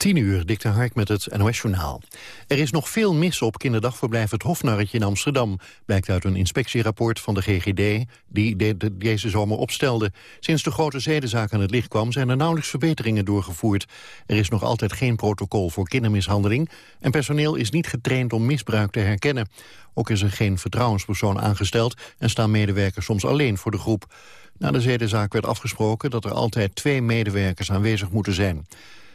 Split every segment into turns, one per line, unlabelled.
10 uur, Dikte Hark met het NOS-journaal. Er is nog veel mis op kinderdagverblijf Het Hofnarretje in Amsterdam... blijkt uit een inspectierapport van de GGD die de, deze zomer opstelde. Sinds de grote zedenzaak aan het licht kwam... zijn er nauwelijks verbeteringen doorgevoerd. Er is nog altijd geen protocol voor kindermishandeling... en personeel is niet getraind om misbruik te herkennen. Ook is er geen vertrouwenspersoon aangesteld... en staan medewerkers soms alleen voor de groep. Na de zedenzaak werd afgesproken dat er altijd twee medewerkers aanwezig moeten zijn.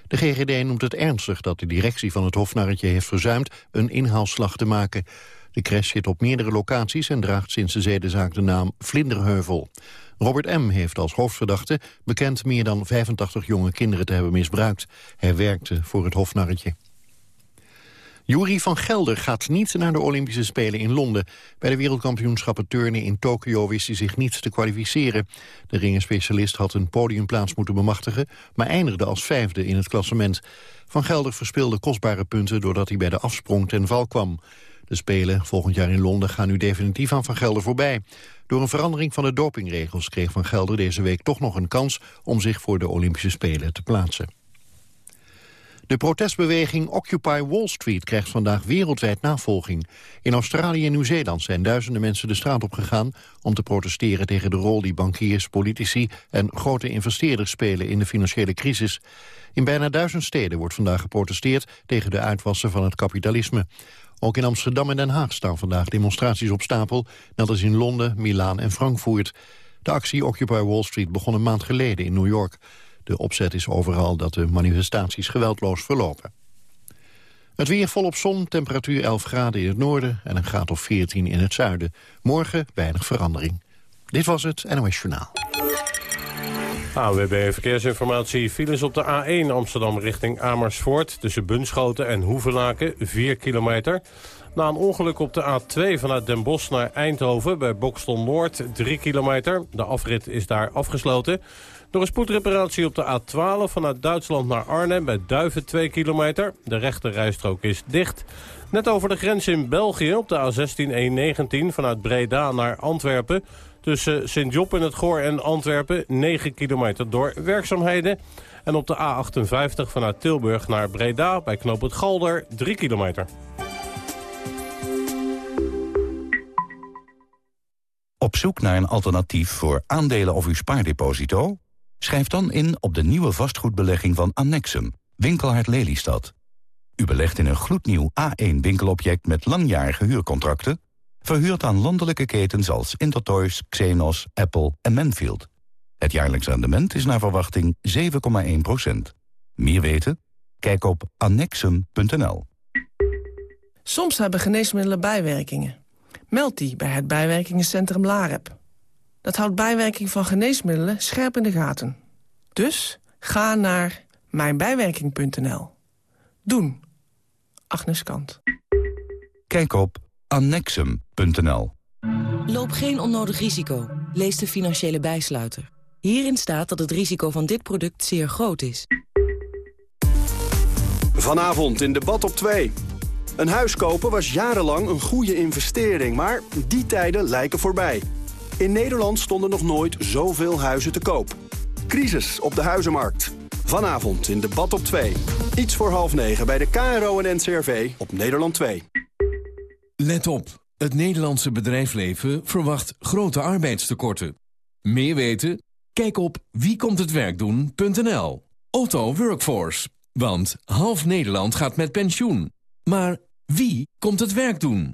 De GGD noemt het ernstig dat de directie van het Hofnarretje heeft verzuimd een inhaalslag te maken. De crash zit op meerdere locaties en draagt sinds de zedenzaak de naam Vlinderheuvel. Robert M. heeft als hoofdverdachte bekend meer dan 85 jonge kinderen te hebben misbruikt. Hij werkte voor het Hofnarretje. Jury van Gelder gaat niet naar de Olympische Spelen in Londen. Bij de wereldkampioenschappen turnen in Tokio wist hij zich niet te kwalificeren. De ringenspecialist had een podiumplaats moeten bemachtigen... maar eindigde als vijfde in het klassement. Van Gelder verspeelde kostbare punten doordat hij bij de afsprong ten val kwam. De Spelen volgend jaar in Londen gaan nu definitief aan Van Gelder voorbij. Door een verandering van de dopingregels kreeg Van Gelder deze week toch nog een kans... om zich voor de Olympische Spelen te plaatsen. De protestbeweging Occupy Wall Street krijgt vandaag wereldwijd navolging. In Australië en Nieuw-Zeeland zijn duizenden mensen de straat op gegaan... om te protesteren tegen de rol die bankiers, politici en grote investeerders spelen in de financiële crisis. In bijna duizend steden wordt vandaag geprotesteerd tegen de uitwassen van het kapitalisme. Ook in Amsterdam en Den Haag staan vandaag demonstraties op stapel... net als in Londen, Milaan en Frankfurt. De actie Occupy Wall Street begon een maand geleden in New York. De opzet is overal dat de manifestaties geweldloos verlopen. Het weer volop zon, temperatuur 11 graden in het noorden... en een graad of 14 in het zuiden. Morgen weinig verandering. Dit was het NOS Journaal.
AWB Verkeersinformatie. Files op de A1 Amsterdam richting Amersfoort... tussen Bunschoten en Hoevelaken, 4 kilometer. Na een ongeluk op de A2 vanuit Den Bosch naar Eindhoven... bij Bokstel Noord, 3 kilometer. De afrit is daar afgesloten... Door een spoedreparatie op de A12 vanuit Duitsland naar Arnhem bij Duiven 2 kilometer. De rechte rijstrook is dicht. Net over de grens in België op de A16-119 vanuit Breda naar Antwerpen. Tussen Sint-Job in het Goor en Antwerpen 9 kilometer door werkzaamheden. En op de A58 vanuit Tilburg naar Breda bij Knoop het Galder 3 kilometer.
Op zoek naar een alternatief voor aandelen of uw spaardeposito? Schrijf dan in op de nieuwe vastgoedbelegging van Annexum, Winkelhard Lelystad. U belegt in een gloednieuw A1-winkelobject met langjarige huurcontracten... verhuurd aan landelijke ketens als Intertoys, Xenos, Apple en Manfield. Het jaarlijks rendement is naar verwachting 7,1% Meer weten? Kijk op annexum.nl.
Soms hebben geneesmiddelen bijwerkingen. Meld die bij het bijwerkingencentrum LAREP. Dat houdt bijwerking van geneesmiddelen scherp in de gaten. Dus ga naar mijnbijwerking.nl. Doen. Agnes Kant.
Kijk op annexum.nl.
Loop geen onnodig risico. Lees de financiële bijsluiter. Hierin staat dat het risico van dit product zeer groot is.
Vanavond in debat op 2. Een huis kopen was jarenlang een goede investering, maar die tijden lijken voorbij. In Nederland stonden nog nooit zoveel huizen te koop. Crisis op de huizenmarkt. Vanavond in debat op 2. Iets voor half negen bij de KRO en NCRV op Nederland 2.
Let op. Het Nederlandse bedrijfsleven verwacht grote arbeidstekorten. Meer weten? Kijk op wiekomthetwerkdoen.nl. Otto Workforce. Want half Nederland gaat met pensioen. Maar wie komt het werk doen?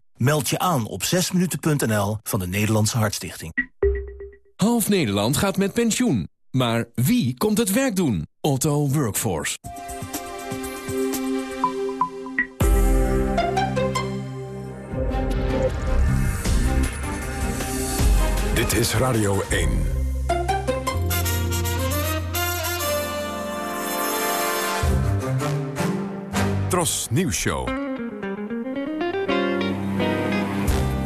Meld je aan op 6minuten.nl van de Nederlandse Hartstichting.
Half Nederland gaat met pensioen. Maar wie komt het werk doen? Otto Workforce.
Dit is Radio 1. Tros Nieuws Show.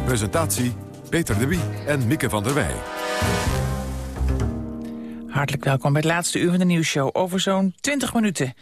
Presentatie Peter de Wie en Mieke van der Wij.
Hartelijk welkom bij het laatste uur van de nieuwsshow. Over zo'n 20 minuten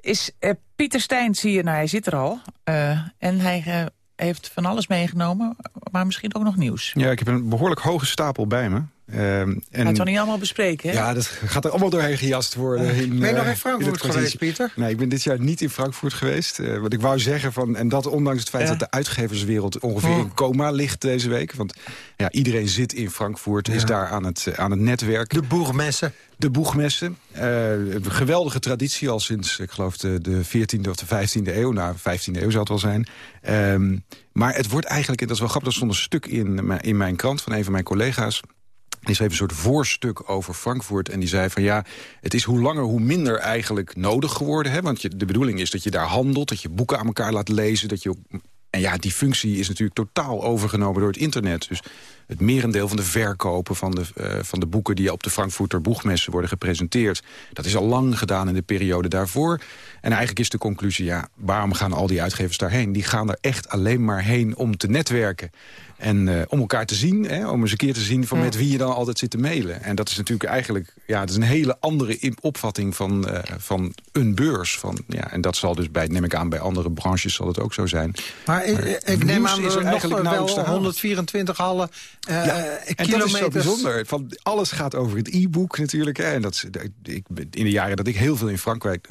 is uh, Pieter Stijn, zie je, nou hij zit er al. Uh, en hij uh, heeft van alles meegenomen, maar misschien ook nog nieuws.
Ja, ik heb een behoorlijk hoge stapel bij me.
Uh, en... toch niet allemaal bespreken, hè?
Ja, dat gaat er allemaal doorheen gejast worden. In,
ben je nog in Frankfurt in geweest, Pieter?
Nee, ik ben dit jaar niet in Frankfurt geweest. Uh, wat ik wou zeggen, van, en dat ondanks het feit ja. dat de uitgeverswereld ongeveer oh. in coma ligt deze week. Want ja, iedereen zit in Frankfurt, ja. is daar aan het, aan het netwerk.
De boegmessen.
De boegmessen. Uh, een geweldige traditie al sinds, ik geloof, de, de 14e of de 15e eeuw. Nou, 15e eeuw zal het wel zijn. Um, maar het wordt eigenlijk, en dat is wel grappig, er stond een stuk in, in mijn krant van een van mijn collega's. Die schreef een soort voorstuk over Frankfurt. En die zei van ja, het is hoe langer hoe minder eigenlijk nodig geworden. Hè? Want je, de bedoeling is dat je daar handelt, dat je boeken aan elkaar laat lezen. Dat je en ja, die functie is natuurlijk totaal overgenomen door het internet. Dus het merendeel van de verkopen van de, uh, van de boeken... die op de Frankfurter boegmessen worden gepresenteerd... dat is al lang gedaan in de periode daarvoor. En eigenlijk is de conclusie, ja, waarom gaan al die uitgevers daarheen? Die gaan er echt alleen maar heen om te netwerken. En uh, om elkaar te zien, hè, om eens een keer te zien van met wie je dan altijd zit te mailen. En dat is natuurlijk eigenlijk ja, dat is een hele andere opvatting van, uh, van een beurs. Van, ja, en dat zal dus bij, neem ik aan, bij andere branches zal het ook zo zijn.
Maar, maar ik, neem aan dat er nog wel 124 hallen uh, ja,
en dat is zo bijzonder. Van, alles gaat over het e-book natuurlijk. Hè, en dat is, ik, in de jaren dat ik heel veel in Frankrijk,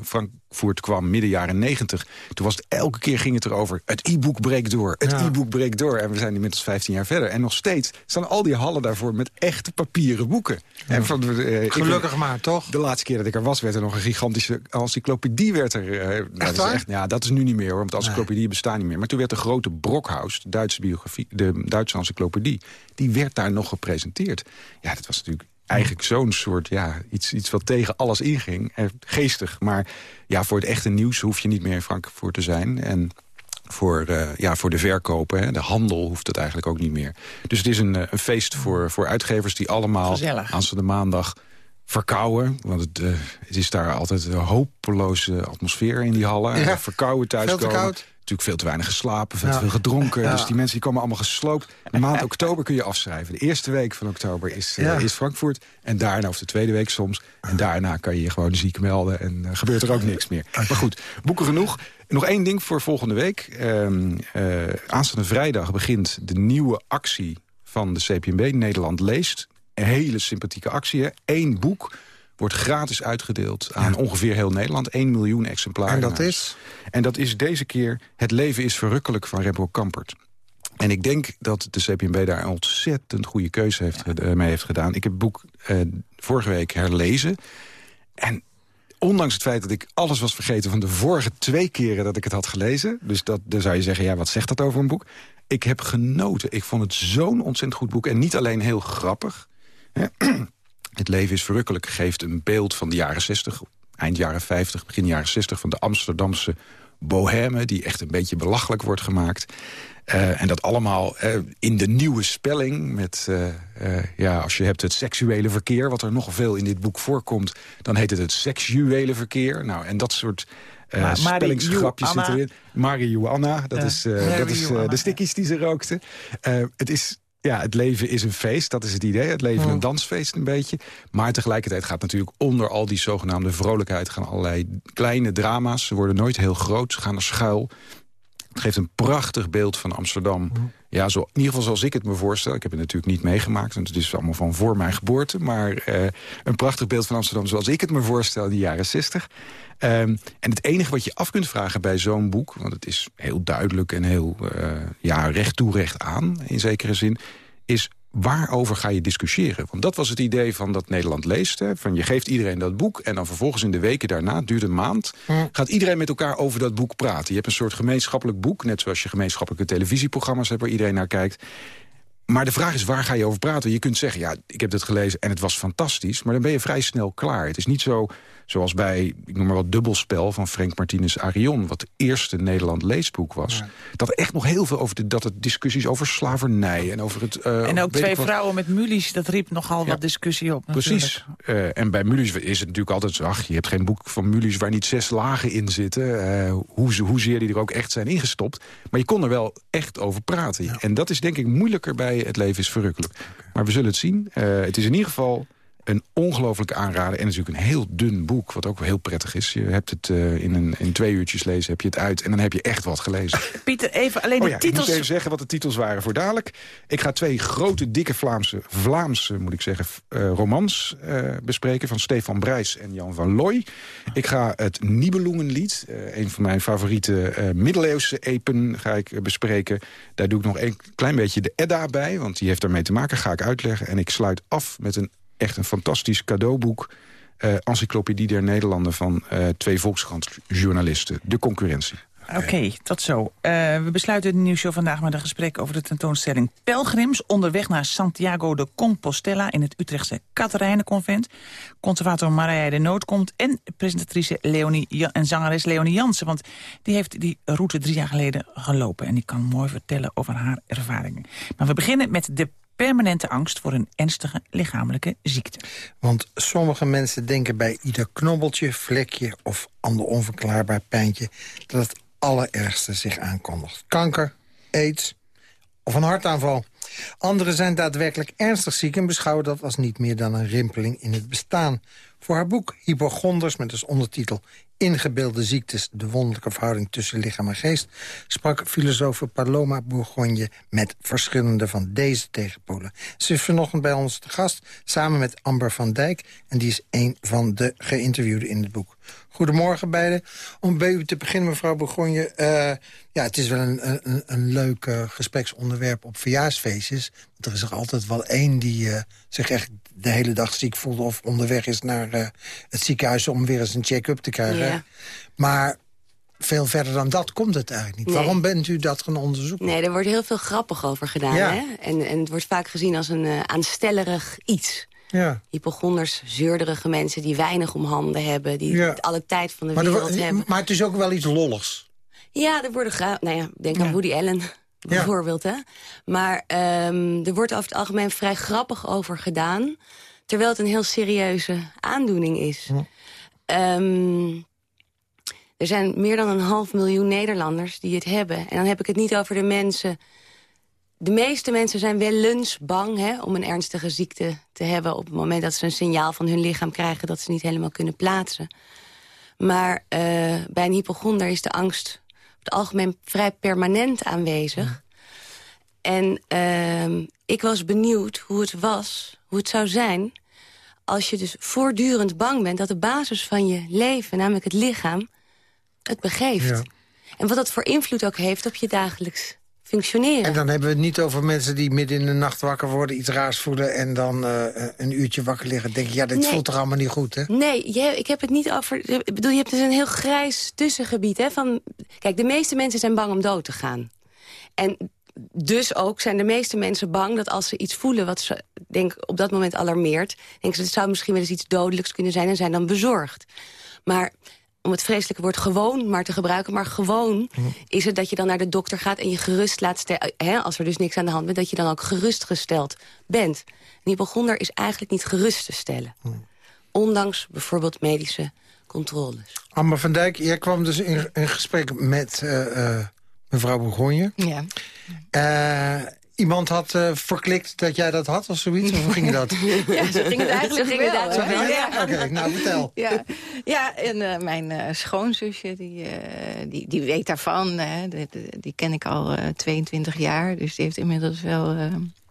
Frankfurt kwam, midden jaren negentig... toen was het elke keer ging het erover, het e-book breekt door. Het ja. e-book breekt door. En we zijn inmiddels 15 jaar verder. En nog steeds staan al die hallen daarvoor met echte papieren boeken. Ja. En van,
uh, Gelukkig ik, maar, toch?
De laatste keer dat ik er was, werd er nog een gigantische encyclopedie. Werd er, uh,
echt
dat is echt, ja, dat is nu niet meer, hoor, want encyclopedieën nee. bestaan niet meer. Maar toen werd de grote Brockhaus, de Duitse biografie, de Duitse encyclopedie... die werd daar nog gepresenteerd. Ja, dat was natuurlijk eigenlijk zo'n soort, ja, iets, iets wat tegen alles inging. Eh, geestig, maar ja, voor het echte nieuws hoef je niet meer in Frankfurt te zijn. En voor, uh, ja, voor de verkopen, hè, de handel hoeft het eigenlijk ook niet meer. Dus het is een, een feest voor, voor uitgevers die allemaal
Gezellig.
aan de maandag verkouden. Want het, uh, het, is daar altijd een hopeloze atmosfeer in die hallen.
Ja,
verkouden thuiskomen natuurlijk veel te weinig geslapen, veel te veel gedronken. Ja. Dus die mensen die komen allemaal gesloopt. De maand oktober kun je afschrijven. De eerste week van oktober is, uh, is Frankfurt. En daarna, of de tweede week soms. En daarna kan je je gewoon ziek melden. En uh, gebeurt er ook niks meer. Maar goed, boeken genoeg. Nog één ding voor volgende week. Uh, aanstaande vrijdag begint de nieuwe actie van de CPMB. Nederland leest. Een hele sympathieke actie. Hè? Eén boek wordt gratis uitgedeeld aan ja. ongeveer heel Nederland. 1 miljoen exemplaren.
En dat is?
En dat is deze keer Het leven is verrukkelijk van Rembo Kampert. En ik denk dat de CPMB daar een ontzettend goede keuze heeft, ja. mee heeft gedaan. Ik heb het boek uh, vorige week herlezen. En ondanks het feit dat ik alles was vergeten van de vorige twee keren dat ik het had gelezen... dus dat, dan zou je zeggen, ja, wat zegt dat over een boek? Ik heb genoten. Ik vond het zo'n ontzettend goed boek. En niet alleen heel grappig... Het leven is verrukkelijk geeft een beeld van de jaren 60, eind jaren 50, begin jaren 60... van de Amsterdamse bohème, die echt een beetje belachelijk wordt gemaakt. Uh, en dat allemaal uh, in de nieuwe spelling. Met, uh, ja, als je hebt het seksuele verkeer, wat er nog veel in dit boek voorkomt... dan heet het het seksuele verkeer. Nou, en dat soort uh, spellingsgrapjes zitten erin. Marihuana, dat is, uh, dat is uh, de stickies die ze rookten. het is ja, het leven is een feest, dat is het idee. Het leven een dansfeest een beetje. Maar tegelijkertijd gaat natuurlijk onder al die zogenaamde vrolijkheid... gaan allerlei kleine drama's. Ze worden nooit heel groot, ze gaan er schuil. Het geeft een prachtig beeld van Amsterdam. Ja, zo, in ieder geval zoals ik het me voorstel. Ik heb het natuurlijk niet meegemaakt, want het is allemaal van voor mijn geboorte. Maar uh, een prachtig beeld van Amsterdam zoals ik het me voorstel in de jaren 60. Um, en het enige wat je af kunt vragen bij zo'n boek... want het is heel duidelijk en heel uh, ja, recht toe recht aan, in zekere zin... is waarover ga je discussiëren? Want dat was het idee van dat Nederland leest. Hè? Van je geeft iedereen dat boek en dan vervolgens in de weken daarna, het duurt een maand... Gaat iedereen met elkaar over dat boek praten. Je hebt een soort gemeenschappelijk boek, net zoals je gemeenschappelijke televisieprogramma's hebt... waar iedereen naar kijkt. maar de vraag is, waar ga je over praten? Je kunt zeggen, ja, ik heb dit gelezen en het was fantastisch... maar dan ben je vrij snel klaar. Het is niet zo zoals bij, ik noem maar wat, Dubbelspel... van Frank Martinez Arion, wat het eerste Nederland leesboek was. Dat echt nog heel veel over de, dat het discussies over slavernij... en over het...
Uh, en ook twee vrouwen met mulies, dat riep nogal wat discussie op.
Precies. Uh, en bij mulies is het natuurlijk altijd zo... ach, je hebt geen boek van mulies waar niet zes lagen in zitten... Uh, hoe, hoezeer die er ook echt zijn ingestopt. Maar je kon er wel echt over praten. En dat is denk ik moeilijker bij Het Leven is Verrukkelijk. Maar we zullen het zien. het is in ieder geval een ongelooflijke aanrader. En natuurlijk een heel dun boek, wat ook wel heel prettig is. Je hebt het uh, in, een, in twee uurtjes lezen, heb je het uit... en dan heb je echt wat gelezen.
Pieter, even alleen oh,
ja,
titels...
Ik moet even zeggen wat de titels waren voor dadelijk. Ik ga twee grote, dikke Vlaamse, Vlaamse moet ik zeggen, uh, romans uh, bespreken... van Stefan Brijs en Jan van Looy. Ik ga het Nibelungenlied, een van mijn favoriete middeleeuwse epen, ga ik bespreken. Daar doe ik nog een klein beetje de Edda bij, want die heeft daarmee te maken, ga ik uitleggen. En ik sluit af met een echt een fantastisch cadeauboek. Uh, Encyclopedie der Nederlanden van uh, twee Volkskrant-journalisten. De concurrentie.
Oké, tot zo. Uh, we besluiten de nieuwsshow vandaag met een gesprek over de tentoonstelling Pelgrims... onderweg naar Santiago de Compostela in het Utrechtse Katerijnenconvent. Conservator Marije de Nood komt en presentatrice Leonie en zangeres Leonie Jansen. Want die heeft die route drie jaar geleden gelopen... en die kan mooi vertellen over haar ervaringen. Maar we beginnen met de permanente angst voor een ernstige lichamelijke ziekte.
Want sommige mensen denken bij ieder knobbeltje, vlekje of ander onverklaarbaar pijntje... dat het allerergste zich aankondigt. Kanker, aids of een hartaanval. Anderen zijn daadwerkelijk ernstig ziek en beschouwen dat als niet meer dan een rimpeling in het bestaan. Voor haar boek Hypochonders met als ondertitel Ingebeelde ziektes, de wonderlijke verhouding tussen lichaam en geest... sprak filosoof Paloma Bourgogne met verschillende van deze tegenpolen. Ze is vanochtend bij ons te gast, samen met Amber van Dijk... en die is een van de geïnterviewden in het boek. Goedemorgen beiden. Om bij u te beginnen, mevrouw Bourgogne... Uh, ja, het is wel een, een, een leuk uh, gespreksonderwerp op verjaarsfeestjes. Er is er altijd wel één die uh, zich echt de hele dag ziek voelt... of onderweg is naar het ziekenhuis om weer eens een check-up te krijgen. Maar veel verder dan dat komt het eigenlijk niet. Waarom bent u dat gaan onderzoeken?
Nee, er wordt heel veel grappig over gedaan. Ja. Hè? En, en het wordt vaak gezien als een uh, aanstellerig iets. Ja. Hypochonders, zeurderige mensen die weinig om handen hebben... die ja. alle tijd van de
maar
wereld hebben.
Maar het is ook wel iets lolligs.
Ja, er worden nou ja, denk aan Woody Allen bijvoorbeeld. Hè? Maar um, er wordt over het algemeen vrij grappig over gedaan... terwijl het een heel serieuze aandoening is. Um, er zijn meer dan een half miljoen Nederlanders die het hebben. En dan heb ik het niet over de mensen... De meeste mensen zijn wel eens bang hè, om een ernstige ziekte te hebben... op het moment dat ze een signaal van hun lichaam krijgen... dat ze niet helemaal kunnen plaatsen. Maar uh, bij een hypochonder is de angst op het algemeen vrij permanent aanwezig. En uh, ik was benieuwd hoe het was, hoe het zou zijn... als je dus voortdurend bang bent dat de basis van je leven... namelijk het lichaam, het begeeft. En wat dat voor invloed ook heeft op je dagelijks functioneren.
En dan hebben we het niet over mensen die midden in de nacht wakker worden... iets raars voelen en dan uh, een uurtje wakker liggen. denk je, ja, dit nee. voelt toch allemaal niet goed, hè?
Nee, je, ik heb het niet over... Ik bedoel, je hebt dus een heel grijs tussengebied, hè? Van, kijk, de meeste mensen zijn bang om dood te gaan. En dus ook zijn de meeste mensen bang dat als ze iets voelen... wat ze denk, op dat moment alarmeert... denken ze, het zou misschien wel eens iets dodelijks kunnen zijn... en zijn dan bezorgd. Maar om het vreselijke woord gewoon maar te gebruiken... maar gewoon is het dat je dan naar de dokter gaat... en je gerust laat stellen, als er dus niks aan de hand is... dat je dan ook gerustgesteld bent. Een hypochonder is eigenlijk niet gerust te stellen. Ondanks bijvoorbeeld medische controles.
Amber van Dijk, jij kwam dus in, in gesprek met uh, uh, mevrouw Bourgogne.
Ja.
Uh, iemand had uh, verklikt dat jij dat had of zoiets? Of hoe ging dat?
ja, zo ging het eigenlijk
zo
ging wel.
Het wel. Ja. Oké, okay, nou vertel.
Ja, ja en uh, mijn uh, schoonzusje, die, die, die weet daarvan. Die, die, ken ik al 22 jaar. Dus die heeft inmiddels wel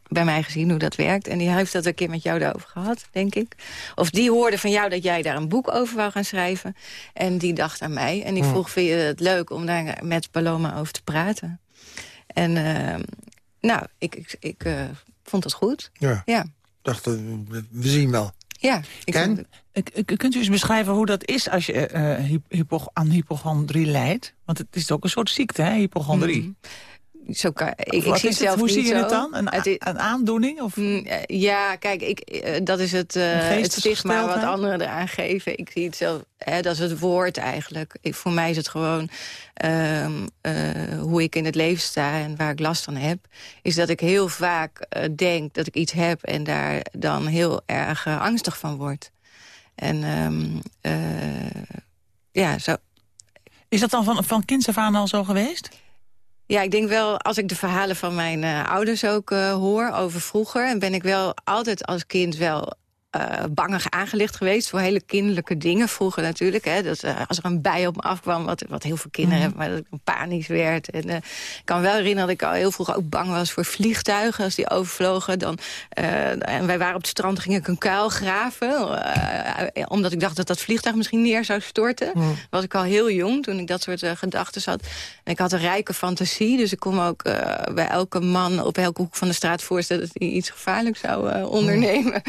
bij mij gezien hoe dat werkt. En die heeft dat een keer met jou daarover gehad, denk ik. Of die hoorde van jou dat jij daar een boek over wou gaan schrijven. En die dacht aan mij. En die vroeg, vind je het leuk om daar met Paloma over te praten? En nou, ik, ik, ik uh, vond het goed.
Ja.
ja.
dacht, uh, we zien wel.
Ja. Ik
en? Vond... Kunt u eens beschrijven hoe dat is als je uh, hypo aan hypochondrie lijdt? Want het is ook een soort ziekte, hè, hypochondrie. Mm.
Zo kan, ik, ik zie zelf
Hoe
niet
zie je het dan? Een, a-
is-
een aandoening? Of?
Mm, Ja, kijk, ik, eh, dat is het,
Een
het stigma wat anderen eraan geven. Ik zie het zelf, hè, dat is het woord eigenlijk. Ik, voor mij is het gewoon ehm, eh, hoe ik in het leven sta en waar ik last van heb. Is dat ik heel vaak denk dat ik iets heb en daar dan heel erg angstig van word. En ehm, eh, ja, zo,
Is dat dan van, van kinds af aan al zo geweest?
Ja, ik denk wel, als ik de verhalen van mijn eh, ouders ook eh, hoor over vroeger... en ben ik wel altijd als kind wel eh bangig aangelicht geweest... voor hele kinderlijke dingen vroeger natuurlijk. Hè, dat, eh, als er een bij op me afkwam, wat, wat heel veel kinderen
Mhm.
hebben... maar dat ik panisch werd. En, eh, ik kan me wel herinneren dat ik al heel vroeg ook bang was voor vliegtuigen... als die overvlogen. Dan, en wij waren op het strand, ging ik een kuil graven... omdat ik dacht dat dat vliegtuig misschien neer zou storten. Was ik al heel jong toen ik dat soort gedachten had. En ik had een rijke fantasie, dus ik kon me ook bij elke man... op elke hoek van de straat voorstellen dat hij iets gevaarlijks zou eh, ondernemen.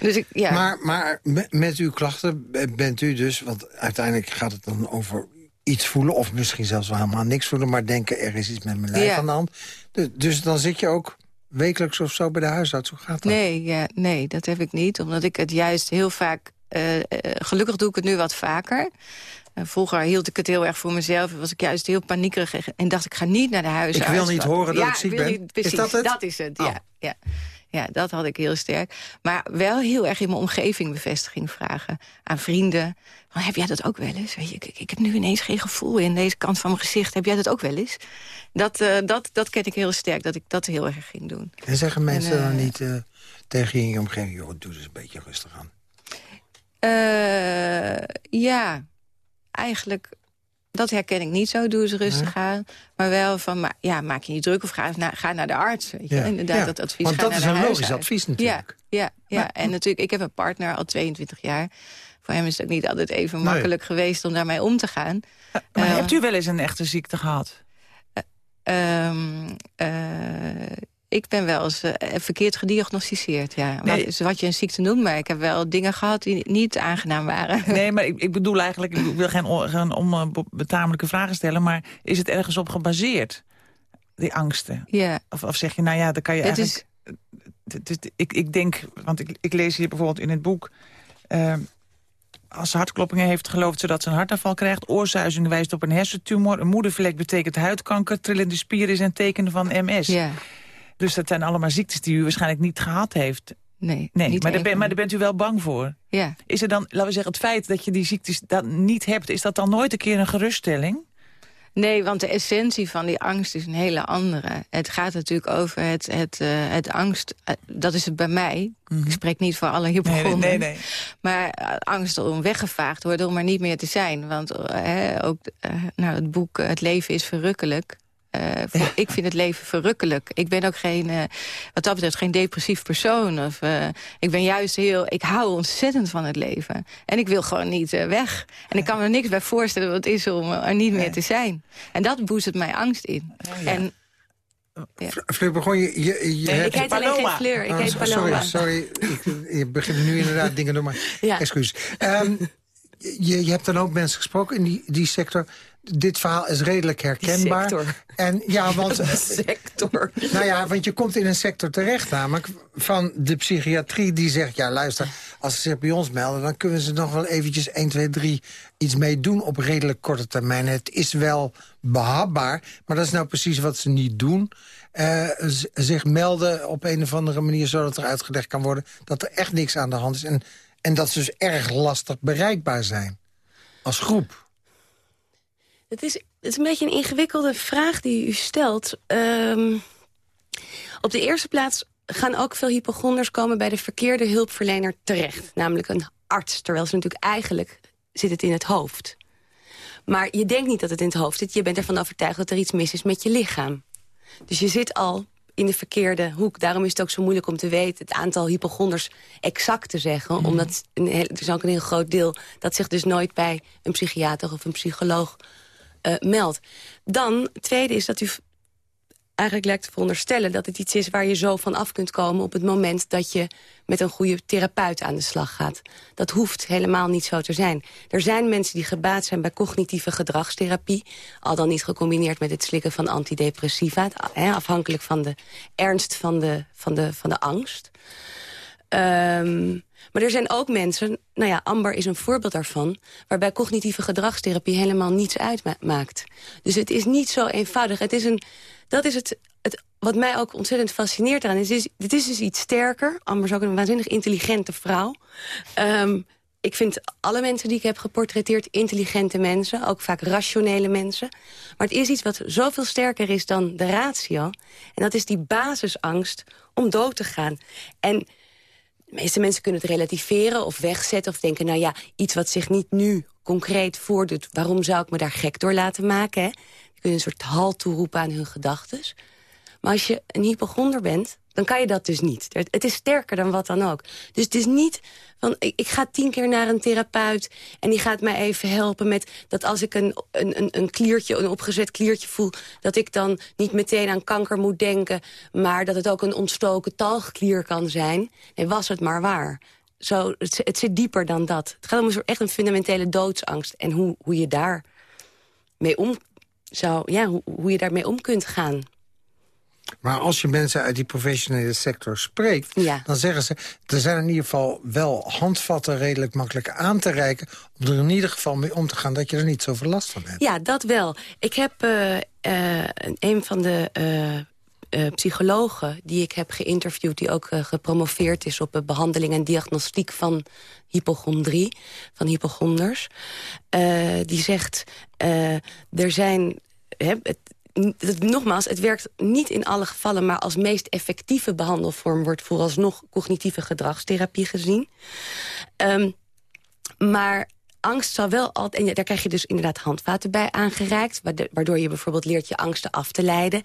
Dus ik, ja.
Maar, maar me- met uw klachten bent u dus... want uiteindelijk gaat het dan over iets voelen... of misschien zelfs wel helemaal niks voelen... maar denken, er is iets met mijn lijf
Ja.
aan de hand. Dus, dus dan zit je ook wekelijks of zo bij de huisarts. Hoe gaat dat?
Nee, ja, nee, dat heb ik niet. Omdat ik het juist heel vaak... eh, eh, gelukkig doe ik het nu wat vaker. Eh, vroeger hield ik het heel erg voor mezelf. Was ik juist heel paniekerig en- dacht ik ga niet naar de huisarts.
Ik wil niet horen dat
ja,
ik ziek
wil
ben.
niet- precies,
Is dat het?
Dat is het,
Oh.
ja, ja. Ja, dat had ik heel sterk. Maar wel heel erg in mijn omgeving bevestiging vragen. Aan vrienden. Van, heb jij dat ook wel eens? Weet je, ik, ik heb nu ineens geen gevoel in deze kant van mijn gezicht. Heb jij dat ook wel eens? Dat, eh, dat, dat ken ik heel sterk, dat ik dat heel erg ging doen.
En zeggen mensen
En, eh,
dan niet eh, tegen je in je omgeving... joh, doe eens een beetje rustig aan.
Ja, eigenlijk, dat herken ik niet zo. Doe eens rustig aan. Maar wel van, maar, ja, maak je niet druk of ga, ga naar de arts. Weet je?
Ja.
Inderdaad,
Ja,
dat advies.
want dat is een logisch advies natuurlijk.
Ja, ja, ja. en natuurlijk, ik heb een partner al 22 jaar. Voor hem is het ook niet altijd even
Nee.
makkelijk geweest om daarmee om te gaan.
Maar
Eh,
hebt u wel eens een echte ziekte gehad?
Ehm, eh, ik ben wel eens eh, verkeerd gediagnosticeerd, ja.
Nee.
Wat, is wat je een ziekte noemt, maar ik heb wel dingen gehad die niet aangenaam waren.
Nee, maar ik, ik bedoel eigenlijk, ik wil geen, on- geen onbetamelijke vragen stellen... maar is het ergens op gebaseerd, die angsten?
Ja.
Of, of zeg je, nou ja, dan kan je
Het
eigenlijk... Het is- ik, ik denk, want ik, ik lees hier bijvoorbeeld in het boek... eh, als ze hartkloppingen heeft, gelooft ze dat ze een hartaanval krijgt. Oorzuizing wijst op een hersentumor. Een moedervlek betekent huidkanker. Trillende spieren zijn tekenen van MS.
Ja.
Dus dat zijn allemaal ziektes die u waarschijnlijk niet gehad heeft.
Nee,
nee
niet
maar, daar ben, maar daar bent u wel bang voor.
Ja.
Is er dan, laten we zeggen, het feit dat je die ziektes dan niet hebt... is dat dan nooit een keer een geruststelling?
Nee, want de essentie van die angst is een hele andere. Het gaat natuurlijk over het, het, eh, het angst. eh, dat is het bij mij. Ik spreek niet voor alle hypochonders.
Mhm. Nee, nee, nee.
Maar eh, angst om weggevaagd te worden, om er niet meer te zijn. Want ook nou, het boek Het leven is verrukkelijk. Eh, voor- Ik vind het leven verrukkelijk. Ik ben ook geen, eh, wat dat betreft, geen depressief persoon. Of, eh, ik ben juist heel, ik hou ontzettend van het leven. En ik wil gewoon niet eh, weg. En ik kan me er niks bij voorstellen wat het is om er niet meer te zijn. En dat boezet mij angst in. En, ja.
Fleur, begon je... je, je
Nee,
hebt-
ik heet alleen geen Fleur, ik
Oh,
heet Paloma.
Sorry, sorry. Ik, je begint nu inderdaad dingen door, maar
Ja.
excuus. Ehm, je, je hebt dan ook mensen gesproken in die, die sector. Dit verhaal is redelijk herkenbaar.
sector.
En ja, want...
sector.
Nou ja, want je komt in een sector terecht namelijk van de psychiatrie die zegt... ja, luister, als ze zich bij ons melden... dan kunnen ze nog wel eventjes 1, 2, 3 iets mee doen op redelijk korte termijn. Het is wel behapbaar, maar dat is nou precies wat ze niet doen. Eh, zich melden op een of andere manier... zodat er uitgelegd kan worden dat er echt niks aan de hand is. En, en dat ze dus erg lastig bereikbaar zijn. Als groep.
Het is, het is een beetje een ingewikkelde vraag die u stelt. Ehm, op de eerste plaats gaan ook veel hypochonders komen bij de verkeerde hulpverlener terecht. Namelijk een arts, terwijl ze natuurlijk eigenlijk zit het in het hoofd. Maar je denkt niet dat het in het hoofd zit. Je bent ervan overtuigd dat er iets mis is met je lichaam. Dus je zit al in de verkeerde hoek. Daarom is het ook zo moeilijk om te weten... het aantal hypochonders exact te zeggen. Omdat een heel, er is ook een heel groot deel... dat zich dus nooit bij een psychiater of een psycholoog eh, meldt. Dan, tweede is dat u... eigenlijk lijkt te veronderstellen dat het iets is waar je zo van af kunt komen op het moment dat je met een goede therapeut aan de slag gaat. Dat hoeft helemaal niet zo te zijn. Er zijn mensen die gebaat zijn bij cognitieve gedragstherapie, al dan niet gecombineerd met het slikken van antidepressiva, afhankelijk van de ernst van de, van de, van de angst. Um, maar er zijn ook mensen, nou ja, Amber is een voorbeeld daarvan... waarbij cognitieve gedragstherapie helemaal niets uitmaakt. Dus het is niet zo eenvoudig. Het is een, dat is het, het, wat mij ook ontzettend fascineert eraan. Is, is, dit is dus iets sterker. Amber is ook een waanzinnig intelligente vrouw. Um, ik vind alle mensen die ik heb geportretteerd intelligente mensen. Ook vaak rationele mensen. Maar het is iets wat zoveel sterker is dan de ratio. En dat is die basisangst om dood te gaan. En de meeste mensen kunnen het relativeren of wegzetten... of denken, nou ja, iets wat zich niet nu concreet voordoet... waarom zou ik me daar gek door laten maken? Hè? Die kunnen een soort halt toeroepen aan hun gedachten. Maar als je een hypochonder bent, dan kan je dat dus niet. Het is sterker dan wat dan ook. Dus het is niet van, ik, ga tien keer naar een therapeut... en die gaat mij even helpen met dat als ik een, een, een kliertje, een opgezet kliertje voel... dat ik dan niet meteen aan kanker moet denken... maar dat het ook een ontstoken talgklier kan zijn. Nee, was het maar waar. Zo, het, zit dieper dan dat. Het gaat om een echt een fundamentele doodsangst. En hoe, hoe je daar mee om zou, ja, hoe, hoe je daarmee om kunt gaan.
Maar als je mensen uit die professionele sector spreekt... dan zeggen ze, er zijn in ieder geval wel handvatten redelijk makkelijk aan te reiken... om er in ieder geval mee om te gaan dat je er niet zoveel last van hebt.
Ja, dat wel. Ik heb uh, uh, een van de... Uh, psychologen die ik heb geïnterviewd... die ook gepromoveerd is op behandeling en diagnostiek van hypochondrie, van hypochonders. die zegt, er zijn... het, nogmaals, het werkt niet in alle gevallen... maar als meest effectieve behandelvorm wordt vooralsnog cognitieve gedragstherapie gezien. Um, maar angst zal wel altijd... En daar krijg je dus inderdaad handvaten bij aangereikt... waardoor je bijvoorbeeld leert je angsten af te leiden.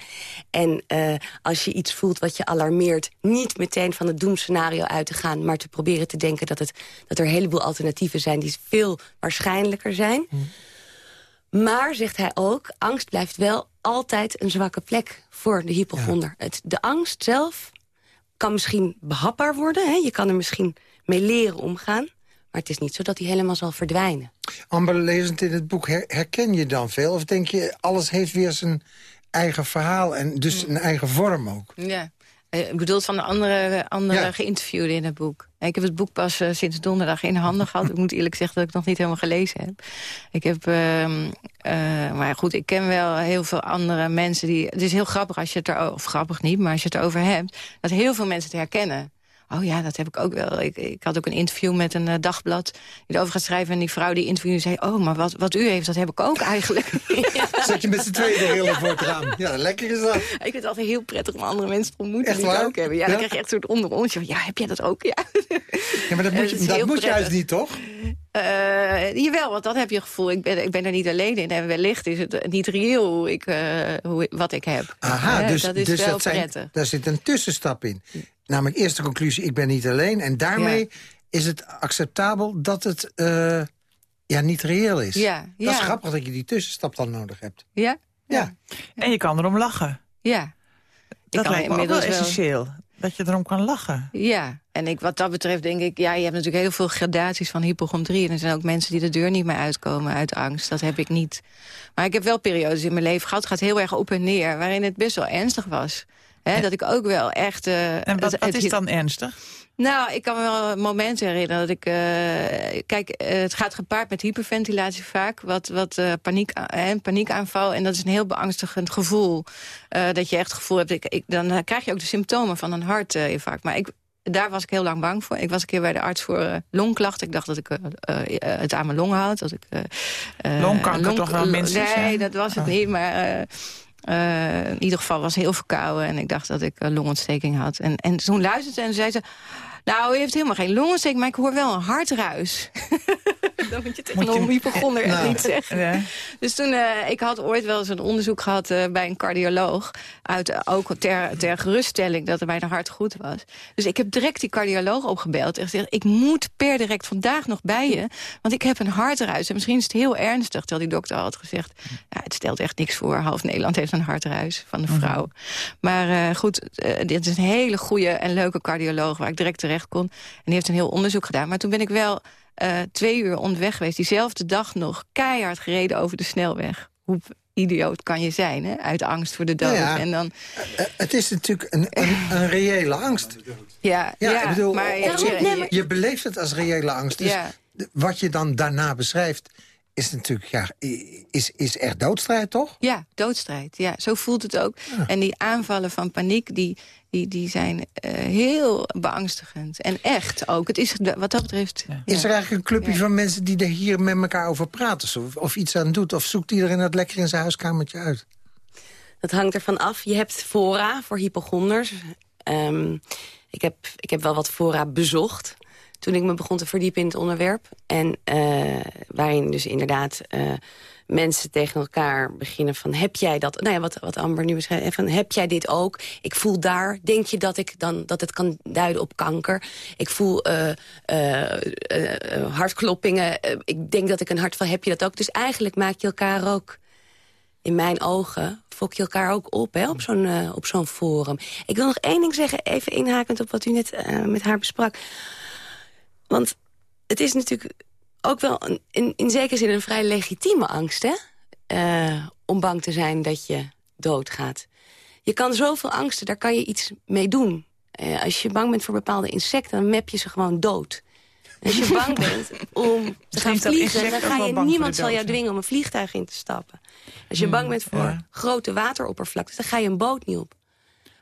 En uh, als je iets voelt wat je alarmeert... niet meteen van het doemscenario uit te gaan... maar te proberen te denken dat, het, dat er een heleboel alternatieven zijn... die veel waarschijnlijker zijn... Hmm. Maar, zegt hij ook, angst blijft wel altijd een zwakke plek voor de hypochonder. Het, de angst zelf kan misschien behapbaar worden. Hè? Je kan er misschien mee leren omgaan. Maar het is niet zo dat hij helemaal zal verdwijnen.
Amber, lezend in het boek, herken je dan veel? Of denk je, alles heeft weer zijn eigen verhaal en dus een eigen vorm ook?
Ja, ik bedoel van de andere, andere ja. geïnterviewden in het boek. Ik heb het boek pas uh, sinds donderdag in handen gehad. ik moet eerlijk zeggen dat ik het nog niet helemaal gelezen heb. Ik heb, uh, uh, maar goed, ik ken wel heel veel andere mensen die... Het is heel grappig als je het er, of grappig niet, maar als je het erover hebt... dat heel veel mensen het herkennen. Oh ja, dat heb ik ook wel. Ik, ik had ook een interview met een uh, dagblad die erover gaat schrijven. En die vrouw die interviewde zei... oh, maar wat, wat u heeft, dat heb ik ook eigenlijk.
ja. Zet je met z'n tweeën heel voor het raam. Ja, lekker is dat. Ik
vind het altijd heel prettig om andere mensen te ontmoeten echt die het ook hebben. Ja, dan krijg je echt een soort onder ons. Ja, heb jij dat ook? Ja,
ja maar dat moet je, dat moet juist niet, toch?
Uh, jawel, want dat heb je gevoel. Ik ben, ik ben er niet alleen in. En wellicht is het niet reëel hoe ik, uh, hoe, wat ik heb.
Aha, dus, dat is dus wel dat zijn, daar zit een tussenstap in namelijk eerste conclusie, ik ben niet alleen. En daarmee is het acceptabel dat het uh, ja, niet reëel is. Ja, dat is grappig dat je die tussenstap dan nodig hebt.
Ja?
Ja.
En je kan erom lachen.
Ja.
Dat lijkt me ook wel essentieel. Dat je erom kan lachen.
Ja, en ik, wat dat betreft denk ik... ja, je hebt natuurlijk heel veel gradaties van hypochondrie... en er zijn ook mensen die de deur niet meer uitkomen uit angst. Dat heb ik niet. Maar ik heb wel periodes in mijn leven gehad... het gaat heel erg op en neer, waarin het best wel ernstig was. Hè, dat ik ook wel echt... Uh,
en wat, is dan ernstig?
Nou, ik kan me wel momenten herinneren dat ik... Uh, kijk, uh, het gaat gepaard met hyperventilatie vaak. Wat, wat uh, paniek, een paniekaanval. En dat is een heel beangstigend gevoel. dat je echt het gevoel hebt... Ik, ik, dan krijg je ook de symptomen van een hartinfarct. Maar ik, daar was ik heel lang bang voor. Ik was een keer bij de arts voor longklachten. Ik dacht dat ik het aan mijn longen had. Dat ik,
Longkanker long, toch wel minstens?
Nee, dat was het oh. niet. Maar uh, in ieder geval was heel verkouden en ik dacht dat ik uh, longontsteking had. En, en toen luisterde ze en zei ze... Nou, u heeft helemaal geen longontsteking, maar ik hoor wel een hartruis. Dan moet je tegen een hypochonder echt
Nou.
niet zeggen. Dus toen, eh, ik had ooit wel eens een onderzoek gehad eh, bij een cardioloog. Uit, eh, ook ter, ter geruststelling dat het mijn hart goed was. Dus ik heb direct die cardioloog opgebeld en gezegd... ik moet per direct vandaag nog bij je, want ik heb een hartruis. En misschien is het heel ernstig, terwijl die dokter had gezegd... Ja, het stelt echt niks voor, half Nederland heeft een hartruis van de vrouw. Maar goed, dit is een hele goede en leuke cardioloog... waar ik direct terecht kon. En die heeft een heel onderzoek gedaan. Maar toen ben ik wel eh, twee uur onderweg geweest. Diezelfde dag nog keihard gereden over de snelweg. Hoe idioot kan je zijn, hè? Uit angst voor de dood.
Nou ja,
en dan,
eh, het is natuurlijk een, een, een reële angst.
ja,
Ja,
ja,
ik bedoel,
maar ja,
je, je beleeft het als reële angst. Dus wat je dan daarna beschrijft, is natuurlijk ja, is, is echt doodstrijd, toch?
Ja, doodstrijd. Ja, zo voelt het ook. En die aanvallen van paniek, die, die, die zijn eh, heel beangstigend. En echt ook. Het is wat dat betreft...
Is er eigenlijk een clubje van mensen die er hier met elkaar over praten? Of, of iets aan doet? Of zoekt iedereen dat lekker in zijn huiskamertje uit?
Dat hangt ervan af. Je hebt fora voor hypochonders. Ehm, ik, heb, ik heb wel wat fora bezocht toen ik me begon te verdiepen in het onderwerp. En eh, waarin dus inderdaad eh, mensen tegen elkaar beginnen van... heb jij dat, nou ja, wat, wat Amber nu beschrijft, van heb jij dit ook? Ik voel daar, denk je dat, ik dan, dat het kan duiden op kanker? Ik voel eh, hartkloppingen, ik denk dat ik een hartval, heb je dat ook? Dus eigenlijk maak je elkaar ook in mijn ogen fok je elkaar ook op hè, op zo'n op zo'n forum. Ik wil nog één ding zeggen, even inhakend op wat u net met haar besprak. Want het is natuurlijk ook wel een, in, in zekere zin een vrij legitieme angst... Hè? Eh, om bang te zijn dat je doodgaat. Je kan zoveel angsten, daar kan je iets mee doen. Eh, als je bang bent voor bepaalde insecten, dan map je ze gewoon dood. Als je bang bent om te gaan vliegen... dan ga je, niemand zal jou dwingen om een vliegtuig in te stappen. Als je bang bent voor
ja.
grote wateroppervlaktes, dan ga je een boot niet op.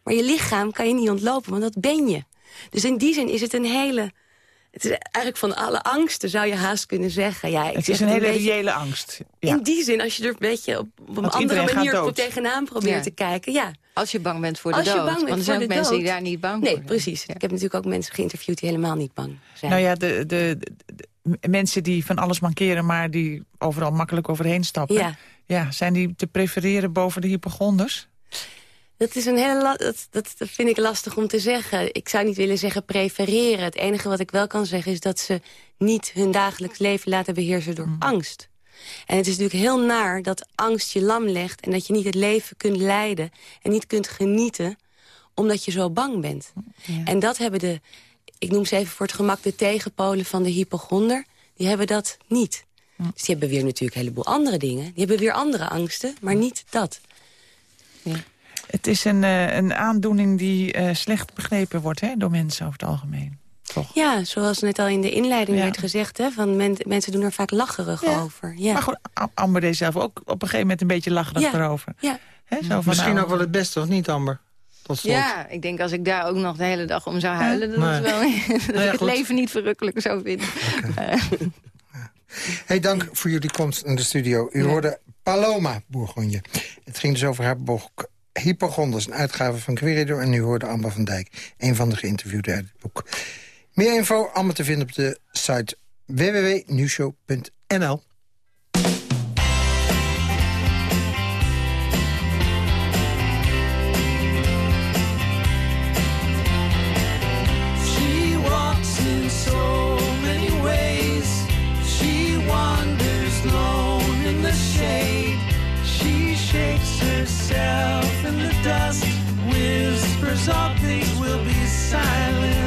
Maar je lichaam kan je niet ontlopen, want dat ben je. Dus in die zin is het een hele... Het is eigenlijk van alle angsten zou je haast kunnen zeggen. Ja, ik
Het
zeg
is een hele
beetje-
reële angst. Ja.
In die zin, als je er een beetje op, op een andere manier
dood.
tegenaan probeert
Ja.
te kijken. Ja.
Als je bang bent voor de
Als je
dood.
bang bent
want er zijn ook mensen
dood.
die daar niet bang
Nee,
voor zijn.
precies. Ik heb natuurlijk ook mensen geïnterviewd die helemaal niet bang zijn.
Nou ja, de, de, de- de mensen die van alles mankeren... maar die overal makkelijk overheen stappen...
Ja.
Ja, zijn die te prefereren boven de hypochonders?
Dat, is een hele dat, dat, dat vind ik lastig om te zeggen. Ik zou niet willen zeggen prefereren. Het enige wat ik wel kan zeggen is dat ze niet hun dagelijks leven laten beheersen door angst. En het is natuurlijk heel naar dat angst je lam legt... en dat je niet het leven kunt leiden en niet kunt genieten... omdat je zo bang bent. En dat hebben de, ik noem ze even voor het gemak... de tegenpolen van de hypochonder, die hebben dat niet. Dus die hebben weer natuurlijk een heleboel andere dingen. Die hebben weer andere angsten, maar niet dat.
Het is een, eh, een aandoening die eh, slecht begrepen wordt hè, door mensen over het algemeen.
Ja, zoals net al in de inleiding
Ja.
werd gezegd... Hè, van men- mensen doen er vaak lacherig over. Ja.
Maar goed, Am- Amber deed zelf ook op een gegeven moment een beetje lacherig
Ja.
erover.
Ja.
Hè, zo van,
Misschien
nou,
ook wel het beste, of niet, Amber? Tot slot.
Ja, ik denk als ik daar ook nog de hele dag om zou huilen... dan
Nee.
is wel, dat
ja,
ik het
goed.
leven niet verrukkelijk zou vinden. Eh,
Hey, dank voor jullie komst in de studio. U hoorde Paloma Bourgogne. Het ging dus over haar boek Hypochonders, een uitgave van Querido. En u hoorde Amber van Dijk, een van de geïnterviewden uit het boek. Meer info allemaal te vinden op de site www.nieuwshow.nl.
whispers all things will be silence.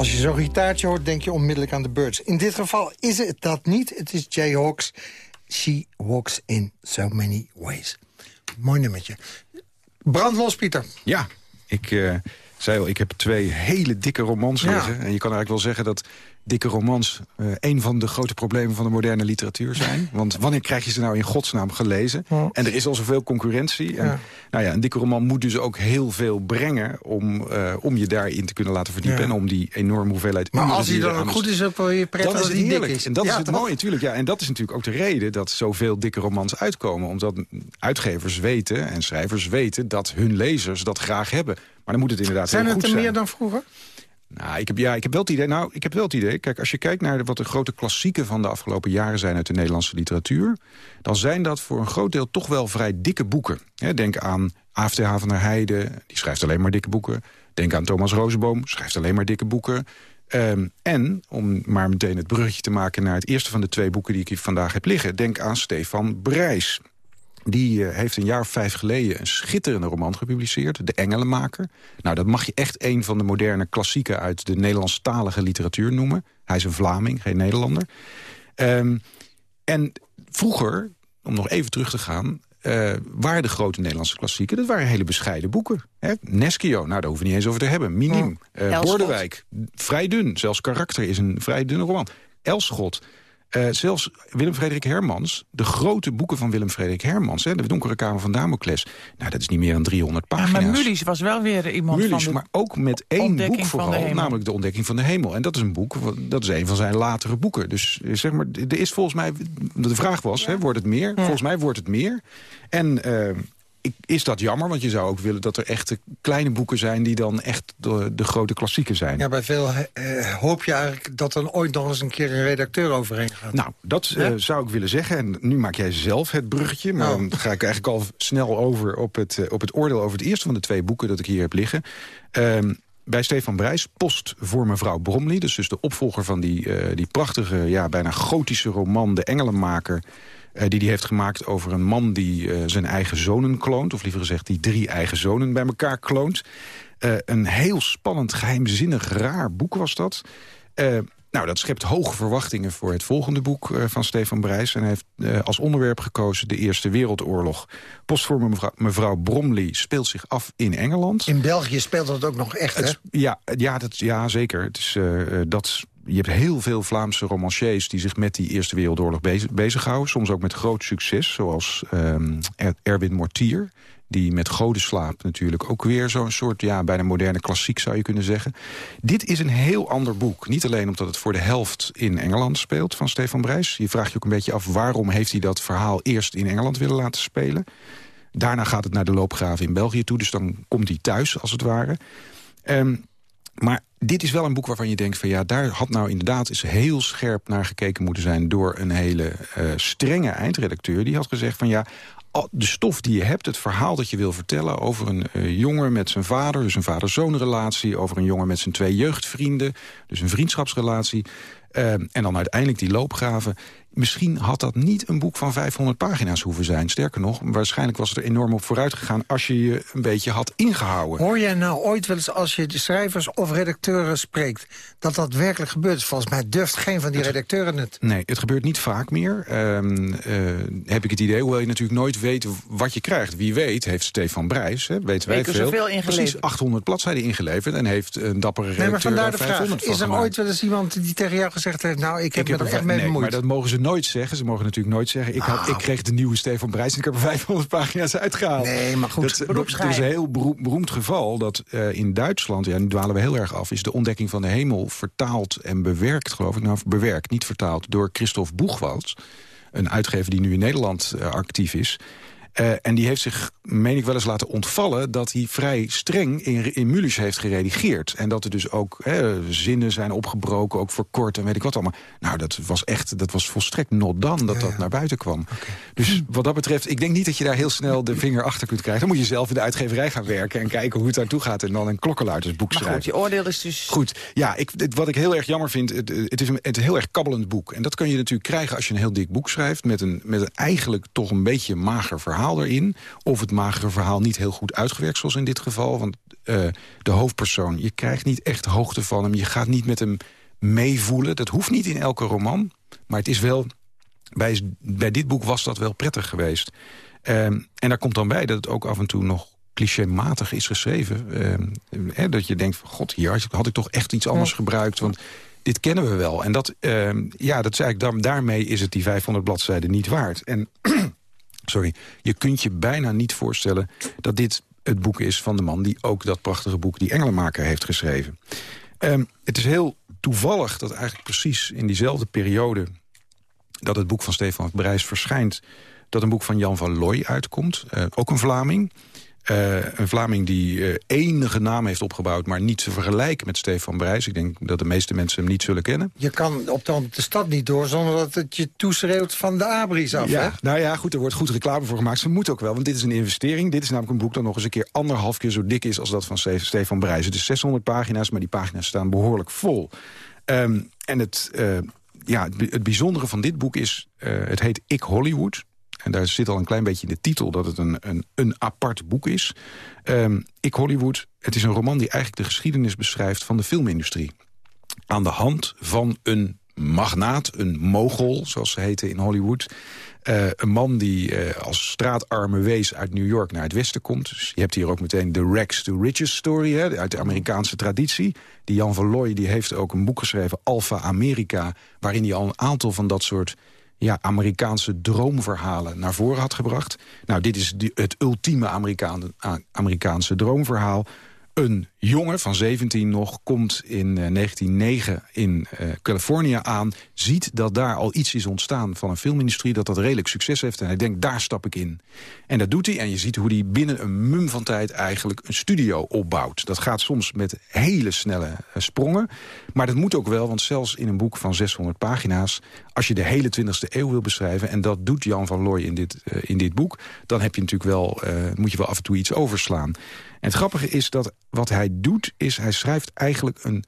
Als je zo'n gitaartje hoort, denk je onmiddellijk aan de Birds. In dit geval is het dat niet. Het is Jayhawks. She walks in so many ways. Mooi nummertje. Brandlos, Pieter.
Ja, ik uh, zei al, ik heb twee hele dikke romans
Ja.
liggen. En je kan eigenlijk wel zeggen dat dikke romans... eh, een van de grote problemen van de moderne literatuur zijn. Want wanneer krijg je ze nou in godsnaam gelezen? En er is al zoveel concurrentie. En,
Ja.
Nou ja, een dikke roman moet dus ook heel veel brengen... om, eh, om je daarin te kunnen laten verdiepen...
Ja.
en om die enorme hoeveelheid
Maar als
die
hij
je
dan ook goed is, prettig
dan is
dat
het
hij dik is.
En dat is het mooie natuurlijk. Ja, en dat is natuurlijk ook de reden dat zoveel dikke romans uitkomen. Omdat uitgevers weten en schrijvers weten dat hun lezers dat graag hebben. Maar dan moet het inderdaad
Zijn
heel
het
goed
er
zijn.
meer dan vroeger?
Nou, ik heb, ja, ik heb wel het idee. Nou, ik heb wel het idee. Kijk, als je kijkt naar wat de grote klassieken van de afgelopen jaren zijn uit de Nederlandse literatuur, dan zijn dat voor een groot deel toch wel vrij dikke boeken. Denk aan AFTH van der Heijden, die schrijft alleen maar dikke boeken. Denk aan Thomas Rozenboom, schrijft alleen maar dikke boeken. Ehm, en, om maar meteen het bruggetje te maken naar het eerste van de twee boeken die ik hier vandaag heb liggen, denk aan Stefan Brijs. Die eh, heeft een jaar of vijf geleden een schitterende roman gepubliceerd. De Engelenmaker. Nou, dat mag je echt een van de moderne klassieken... uit de Nederlandstalige literatuur noemen. Hij is een Vlaming, geen Nederlander. Ehm, en vroeger, om nog even terug te gaan... eh, waren de grote Nederlandse klassieken... dat waren hele bescheiden boeken. Hè? Neschio, nou, daar hoeven we niet eens over te hebben. Minim, eh. Bordewijk, vrij dun. Zelfs Karakter is een vrij dunne roman. Elschot, eh, zelfs Willem-Frederik Hermans, de grote boeken van Willem-Frederik Hermans... Hè, de Donkere Kamer van Damocles, nou, dat is niet meer dan 300
Ja,
pagina's.
maar Mulisch was wel weer iemand van de
maar ook met één boek vooral, namelijk De Ontdekking van de Hemel. En dat is een boek, dat is een van zijn latere boeken. Dus eh, zeg maar, er is volgens mij, de vraag was, hè, wordt het meer? Volgens mij wordt het meer. En eh, is dat jammer, want je zou ook willen dat er echte kleine boeken zijn... die dan echt de, de grote klassieken zijn.
Ja, bij veel eh, hoop je eigenlijk dat er ooit nog eens een keer een redacteur overheen gaat.
Nou, dat eh, zou ik willen zeggen. En nu maak jij zelf het bruggetje. Maar
Oh.
dan ga ik eigenlijk al snel over op het, eh, op het oordeel over het eerste van de twee boeken dat ik hier heb liggen. Ehm, bij Stefan Brijs, Post voor mevrouw Bromley. Dus, dus de opvolger van die, die prachtige, ja, bijna gotische roman... De Engelenmaker, eh, die hij heeft gemaakt over een man... die eh, zijn eigen zonen kloont. Of liever gezegd, die drie eigen zonen bij elkaar kloont. Eh, een heel spannend, geheimzinnig, raar boek was dat. Nou, dat schept hoge verwachtingen voor het volgende boek van Stefan Brijs. En hij heeft als onderwerp gekozen de Eerste Wereldoorlog. Post voor mevrouw, mevrouw Bromley speelt zich af in Engeland.
In België speelt dat ook nog echt, hè?
Het- ja, ja, dat, ja, zeker. Het is, dat, je hebt heel veel Vlaamse romanciers die zich met die Eerste Wereldoorlog bezig, bezighouden. Soms ook met groot succes, zoals ehm, Er- Erwin Mortier. Die met Godenslaap natuurlijk ook weer zo'n soort... ja, bijna moderne klassiek zou je kunnen zeggen. Dit is een heel ander boek. Niet alleen omdat het voor de helft in Engeland speelt van Stefan Brijs. Je vraagt je ook een beetje af waarom heeft hij dat verhaal eerst in Engeland willen laten spelen. Daarna gaat het naar de loopgraven in België toe. Dus dan komt hij thuis, als het ware. Ehm, maar dit is wel een boek waarvan je denkt van ja, daar had nou inderdaad eens heel scherp naar gekeken moeten zijn door een hele eh, strenge eindredacteur. Die had gezegd van ja, de stof die je hebt, het verhaal dat je wil vertellen over een eh, jongen met zijn vader, dus een vader-zoon-relatie, over een jongen met zijn twee jeugdvrienden, dus een vriendschapsrelatie. eh, en dan uiteindelijk die loopgraven. Misschien had dat niet een boek van 500 pagina's hoeven zijn. Sterker nog, waarschijnlijk was het er enorm op vooruit gegaan... als je je een beetje had ingehouden.
Hoor jij nou ooit wel eens als je de schrijvers of redacteuren spreekt... dat dat werkelijk gebeurt? Volgens mij durft geen van die redacteuren het.
Nee, het gebeurt niet vaak meer. Ehm, eh, heb ik het idee, hoewel je natuurlijk nooit weet wat je krijgt. Wie weet heeft Stefan Brijs, hè, weten wij
Weken
veel,
zoveel ingeleverd.
precies 800 bladzijden ingeleverd... en heeft een dappere redacteur
Nee, maar vandaar
daar
de vraag.
500 van
Is er
gemaakt.
ooit wel eens iemand die tegen jou gezegd heeft... nou, ik heb
Ik
me er echt mee
nee,
bemoeid?
maar dat mogen ze nooit zeggen. Ze mogen natuurlijk nooit zeggen... ik, had, ik kreeg de nieuwe Stefan Brijs en ik heb er 500 pagina's uitgehaald.
Nee, maar goed,
Dat, is een heel beroem- beroemd geval dat eh, in Duitsland... ja, nu dwalen we heel erg af... is de ontdekking van de hemel vertaald en bewerkt, geloof ik. Nou, bewerkt, niet vertaald, door Christophe Boegwald. Een uitgever die nu in Nederland eh, actief is. Eh, en die heeft zich, meen ik wel eens laten ontvallen... dat hij vrij streng in, in Mulisch heeft geredigeerd. En dat er dus ook hè, zinnen zijn opgebroken, ook verkort en weet ik wat allemaal. Nou, dat was echt, dat was volstrekt not done dat dat naar buiten kwam. Dus wat dat betreft, ik denk niet dat je daar heel snel de vinger achter kunt krijgen. Dan moet je zelf in de uitgeverij gaan werken en kijken hoe het daartoe gaat... en dan een klokkenluidersboek
Maar
schrijven.
goed, je oordeel is dus...
Goed, ja, ik, wat ik heel erg jammer vind, het, het is een, het heel erg kabbelend boek. En dat kan je natuurlijk krijgen als je een heel dik boek schrijft... met een, met een eigenlijk toch een beetje mager verhaal. Verhaal erin. Of het magere verhaal niet heel goed uitgewerkt, zoals in dit geval. Want uh, de hoofdpersoon, je krijgt niet echt hoogte van hem. Je gaat niet met hem meevoelen. Dat hoeft niet in elke roman. Maar het is wel... Bij, bij dit boek was dat wel prettig geweest. Um, en daar komt dan bij dat het ook af en toe nog clichématig is geschreven. Uh, dat je denkt, van, god, hier had ik toch echt iets anders gebruikt. Want dit kennen we wel. En dat, uh, ja, dat is eigenlijk, dan, daarmee is het die 500 bladzijden niet waard. En sorry, je kunt je bijna niet voorstellen dat dit het boek is van de man... die ook dat prachtige boek Die Engelenmaker heeft geschreven. Um, het is heel toevallig dat eigenlijk precies in diezelfde periode... dat het boek van Stefan Brijs verschijnt... dat een boek van Jan van Looy uitkomt, uh, ook een Vlaming... Uh, een Vlaming die uh, enige naam heeft opgebouwd... maar niet te vergelijken met Stefan Brijs. Ik denk dat de meeste mensen hem niet zullen kennen.
Je kan op de, de stad niet door zonder dat het je toeschreeuwt van de abris af.
Ja,
hè?
nou ja, goed, er wordt goed reclame voor gemaakt. Ze moet ook wel, want dit is een investering. Dit is namelijk een boek dat nog eens een keer anderhalf keer zo dik is... als dat van Stefan Brijs. Het is 600 pagina's, maar die pagina's staan behoorlijk vol. Um, en het, uh, ja, het bijzondere van dit boek is... het heet Ik Hollywood... En daar zit al een klein beetje in de titel dat het een, een, een apart boek is. Um, Ik Hollywood, het is een roman die eigenlijk de geschiedenis beschrijft van de filmindustrie. Aan de hand van een magnaat, een mogol, zoals ze heten in Hollywood. Uh, een man die uh, als straatarme wees uit New York naar het westen komt. Dus je hebt hier ook meteen de rags to riches story hè, uit de Amerikaanse traditie. Die Jan van Looy die heeft ook een boek geschreven, Alpha Amerika... waarin hij al een aantal van dat soort ja, Amerikaanse droomverhalen naar voren had gebracht. Nou, dit is het ultieme Amerikaan, Amerikaanse droomverhaal. Een jongen van 17 nog komt in uh, 1909 in uh, Californië aan... ziet dat daar al iets is ontstaan van een filmindustrie... dat dat redelijk succes heeft en hij denkt, daar stap ik in. En dat doet hij en je ziet hoe hij binnen een mum van tijd... eigenlijk een studio opbouwt. Dat gaat soms met hele snelle uh, sprongen. Maar dat moet ook wel, want zelfs in een boek van 600 pagina's... als je de hele 20e eeuw wil beschrijven... en dat doet Jan van Looy in dit, in dit boek... dan heb je natuurlijk wel, moet je wel af en toe iets overslaan. Het grappige is dat wat hij doet, is hij schrijft eigenlijk een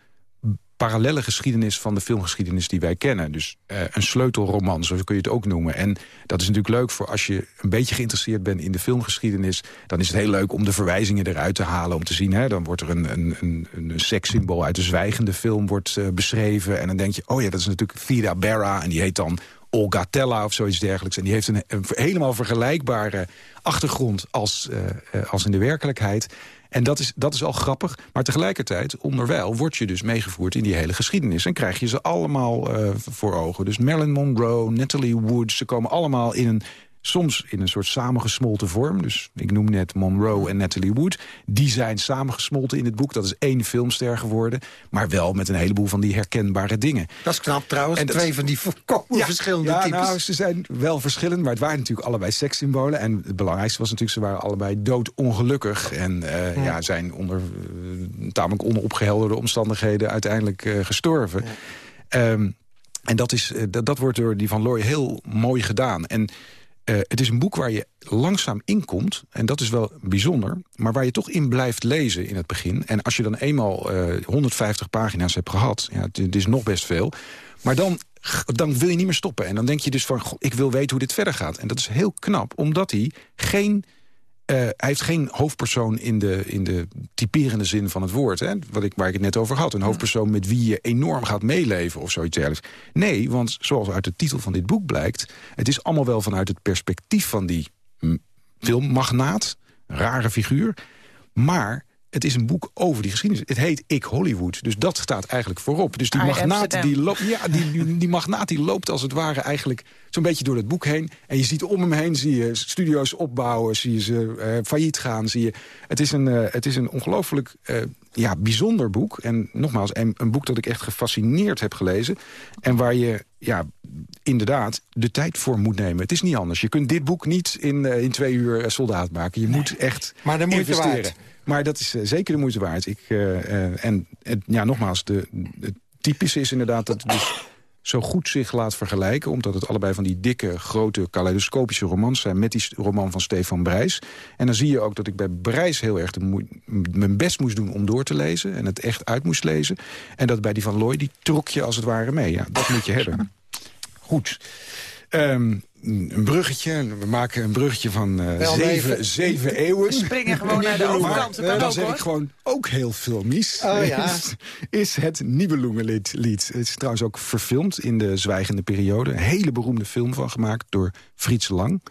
parallelle geschiedenis van de filmgeschiedenis die wij kennen. Dus uh, een sleutelroman, zo kun je het ook noemen. En dat is natuurlijk leuk voor als je een beetje geïnteresseerd bent in de filmgeschiedenis. Dan is het heel leuk om de verwijzingen eruit te halen. Om te zien, hè, dan wordt er een, een, een, een sekssymbool uit de zwijgende film wordt, uh, beschreven. En dan denk je, oh ja, dat is natuurlijk Vida Berra. En die heet dan Olga Tella of zoiets dergelijks. En die heeft een, helemaal vergelijkbare achtergrond als, uh, als in de werkelijkheid. En dat is, dat is al grappig. Maar tegelijkertijd, onderwijl, word je dus meegevoerd in die hele geschiedenis. En krijg je ze allemaal uh, voor ogen. Dus Marilyn Monroe, Natalie Wood, ze komen allemaal in een soms in een soort samengesmolten vorm. Dus ik noem net Monroe en Natalie Wood. Die zijn samengesmolten in het boek. Dat is één filmster geworden. Maar wel met een heleboel van die herkenbare dingen.
Dat is knap trouwens. En Twee van die volkomen ja, verschillende
ja,
types.
Nou, ze zijn wel verschillend. Maar het waren natuurlijk allebei sekssymbolen. En het belangrijkste was natuurlijk... ze waren allebei doodongelukkig. En uh, ja. ja. zijn onder uh, tamelijk onopgehelderde omstandigheden... uiteindelijk uh, gestorven. Um, en dat, is, dat, dat wordt door die Van Looy heel mooi gedaan. En uh, het is een boek waar je langzaam inkomt. En dat is wel bijzonder. Maar waar je toch in blijft lezen in het begin. En als je dan eenmaal uh, 150 pagina's hebt gehad... Ja, het, is nog best veel. Maar dan, dan wil je niet meer stoppen. En dan denk je dus van, ik wil weten hoe dit verder gaat. En dat is heel knap, omdat hij geen... Uh, hij heeft geen hoofdpersoon in de, in de typerende zin van het woord. Hè? Wat ik, waar ik het net over had. Een hoofdpersoon met wie je enorm gaat meeleven of zoiets dergelijks. Nee, want zoals uit de titel van dit boek blijkt... het is allemaal wel vanuit het perspectief van die filmmagnaat. Rare figuur. Maar het is een boek over die geschiedenis. Het heet Ik Hollywood. Dus dat staat eigenlijk voorop. Dus die magnaat die, loopt, ja, die, die, die magnaat die loopt als het ware eigenlijk zo'n beetje door het boek heen. En je ziet om hem heen, zie je studio's opbouwen, zie je ze uh, failliet gaan. Zie je. Het is een, uh, het is een ongelooflijk uh, ja, bijzonder boek. En nogmaals, een, een boek dat ik echt gefascineerd heb gelezen. En waar je ja, inderdaad de tijd voor moet nemen. Het is niet anders. Je kunt dit boek niet in, in twee uur soldaat maken. Je nee. moet echt
maar de moeite
investeren.
Waard.
Maar dat is uh, zeker de moeite waard. Ik, uh, uh, en ja, nogmaals, de, het typische is inderdaad dat het dus zo goed zich laat vergelijken... omdat het allebei van die dikke, grote, kaleidoscopische romans zijn... met die roman van Stefan Brijs. En dan zie je ook dat ik bij Brijs heel erg de mijn best moest doen om door te lezen... en het echt uit moest lezen. En dat bij die van Looy, die trok je als het ware mee. Ja, dat moet je hebben. Goed. Um, een bruggetje. We maken een bruggetje van uh,
Wel
zeven,
even-
zeven eeuwen.
We springen gewoon naar de
Maar,
overkant. Dat
eh, dan
ook,
zeg
hoor.
ik gewoon ook heel filmisch.
Oh, ja.
is, is het Nibelungenlied. lied. Het is trouwens ook verfilmd in de Zwijgende Periode. Een hele beroemde film van gemaakt door Frits Lang.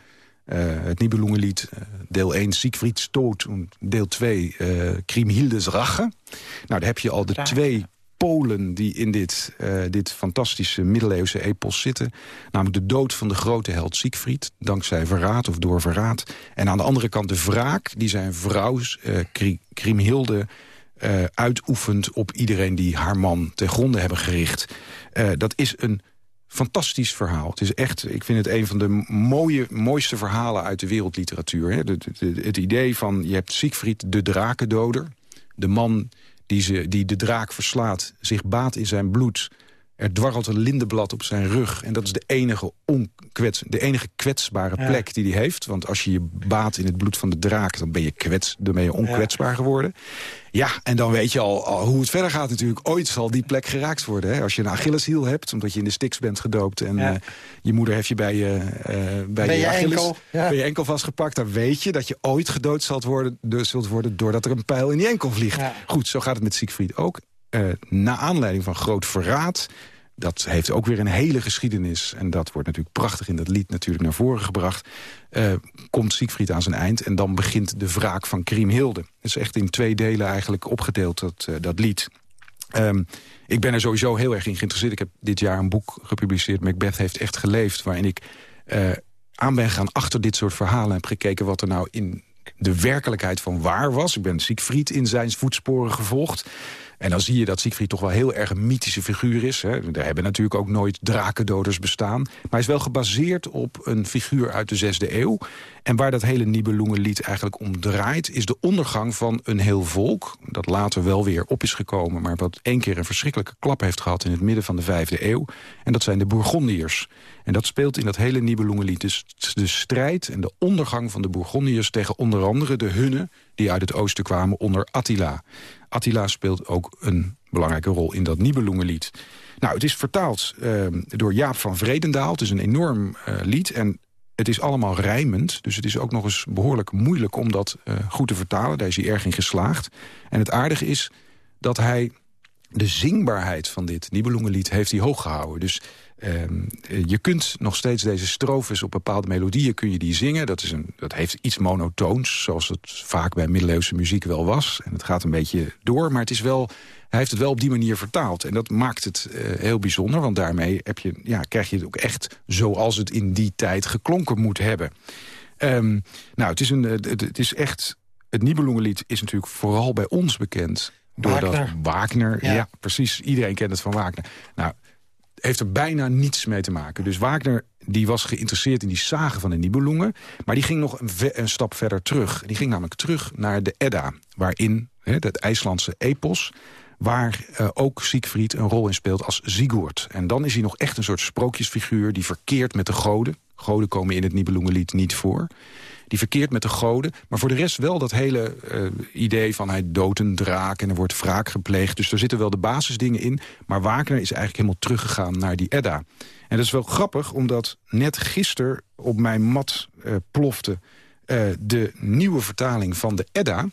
Eh, het Nibelungenlied, eh, deel 1, Siegfrieds Stoot. en Deel 2, eh Kriemhildes Rache. Nou, daar heb je al de
Rache.
twee Polen die in dit, eh, dit fantastische middeleeuwse epos zitten. Namelijk de dood van de grote held Siegfried, dankzij verraad of door verraad. En aan de andere kant de wraak die zijn vrouw, Kri- Kriemhilde, eh, uitoefent op iedereen die haar man ten gronde hebben gericht. Dat is een fantastisch verhaal. Het is echt, ik vind het een van de mooie, mooiste verhalen uit de wereldliteratuur. Hè. Het idee van, je hebt Siegfried de drakendoder. De man die, ze, die de draak verslaat, zich baat in zijn bloed. Er dwarrelt een lindenblad op zijn rug. En dat is de enige, onkwets, de enige kwetsbare
Ja.
plek die hij heeft. Want als je je baat in het bloed van de draak... dan ben je, kwets, dan ben je onkwetsbaar geworden. Ja, en dan weet je al, al hoe het verder gaat natuurlijk. Ooit zal die plek geraakt worden. Hè? Als je een Achilleshiel hebt, omdat je in de Styx bent gedoopt... en
Ja.
eh, je moeder heeft je bij je, eh, bij
Bij
je,
je
Achilles,
enkel,
bij je enkel vastgepakt... dan weet je dat je ooit gedood zult worden, dus zult worden... doordat er een pijl in die enkel vliegt. Goed, zo gaat het met Siegfried ook. Eh na aanleiding van groot verraad... Dat heeft ook weer een hele geschiedenis. En dat wordt natuurlijk prachtig in dat lied natuurlijk naar voren gebracht. Eh, komt Siegfried aan zijn eind en dan begint de wraak van Kriemhilde. Het is echt in twee delen eigenlijk opgedeeld, dat, eh, dat lied. Ehm, ik ben er sowieso heel erg in geïnteresseerd. Ik heb dit jaar een boek gepubliceerd, Macbeth heeft echt geleefd... waarin ik eh, aan ben gaan achter dit soort verhalen... en heb gekeken wat er nou in de werkelijkheid van waar was. Ik ben Siegfried in zijn voetsporen gevolgd. En dan zie je dat Siegfried toch wel heel erg een mythische figuur is. Hè. Er hebben natuurlijk ook nooit drakendoders bestaan. Maar hij is wel gebaseerd op een figuur uit de zesde eeuw. En waar dat hele Nibelungenlied eigenlijk om draait... is de ondergang van een heel volk... dat later wel weer op is gekomen... maar wat één keer een verschrikkelijke klap heeft gehad... in het midden van de vijfde eeuw. En dat zijn de Bourgondiërs. En dat speelt in dat hele Nibelungenlied. Dus de strijd en de ondergang van de Bourgondiërs... tegen onder andere de Hunnen... die uit het oosten kwamen onder Attila. Attila speelt ook een belangrijke rol in dat Nibelungenlied. Nou, het is vertaald eh, door Jaap van Vredendaal. Het is een enorm eh, lied en het is allemaal rijmend. Dus het is ook nog eens behoorlijk moeilijk om dat eh, goed te vertalen. Daar is hij erg in geslaagd. En het aardige is dat hij de zingbaarheid van dit Nibelungenlied heeft hij hoog gehouden. Dus ehm, eh, je kunt nog steeds deze strofes op bepaalde melodieën kun je die zingen. Dat, is een, dat heeft iets monotoons, zoals het vaak bij middeleeuwse muziek wel was. En het gaat een beetje door, maar het is wel, hij heeft het wel op die manier vertaald. En dat maakt het eh, heel bijzonder, want daarmee heb je, ja, krijg je het ook echt zoals het in die tijd geklonken moet hebben. Ehm, nou, het is, een, het, het is echt... Het Nibelungenlied is natuurlijk vooral bij ons bekend... Doordat
Wagner.
Wagner,
Ja.
ja. precies, iedereen kent het van Wagner. Nou, heeft er bijna niets mee te maken. Dus Wagner die was geïnteresseerd in die zagen van de Nibelungen... maar die ging nog een, stap verder terug. Die ging namelijk terug naar de Edda... waarin het IJslandse epos... waar eh, ook Siegfried een rol in speelt als Sigurd. En dan is hij nog echt een soort sprookjesfiguur... die verkeert met de goden. Goden komen in het Nibelungenlied niet voor. Die verkeert met de goden. Maar voor de rest wel dat hele eh, idee van hij doodt een draak... en er wordt wraak gepleegd. Dus er zitten wel de basisdingen in. Maar Wagner is eigenlijk helemaal teruggegaan naar die Edda. En dat is wel grappig, omdat net gisteren op mijn mat eh, plofte... de nieuwe vertaling van de Edda...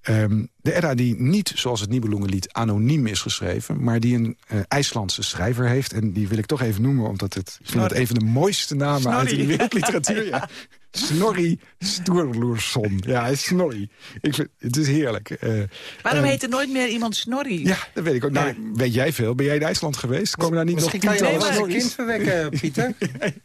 Ehm, de Edda die niet, zoals het Nibelungenlied, anoniem is geschreven... maar die een eh, IJslandse schrijver heeft. En die wil ik toch even noemen, omdat het, ik vind een van de mooiste namen uit de wereldliteratuur. Ja. Snorri Sturluson. Ja, hij is Snorri. Ik vind, het is heerlijk. Eh,
Waarom
ehm,
heet er nooit meer iemand Snorri?
Ja, dat weet ik ook. Nou, weet jij veel? Ben jij in IJsland geweest? Komen daar niet nog
Misschien kan je wel een kind verwekken, Pieter.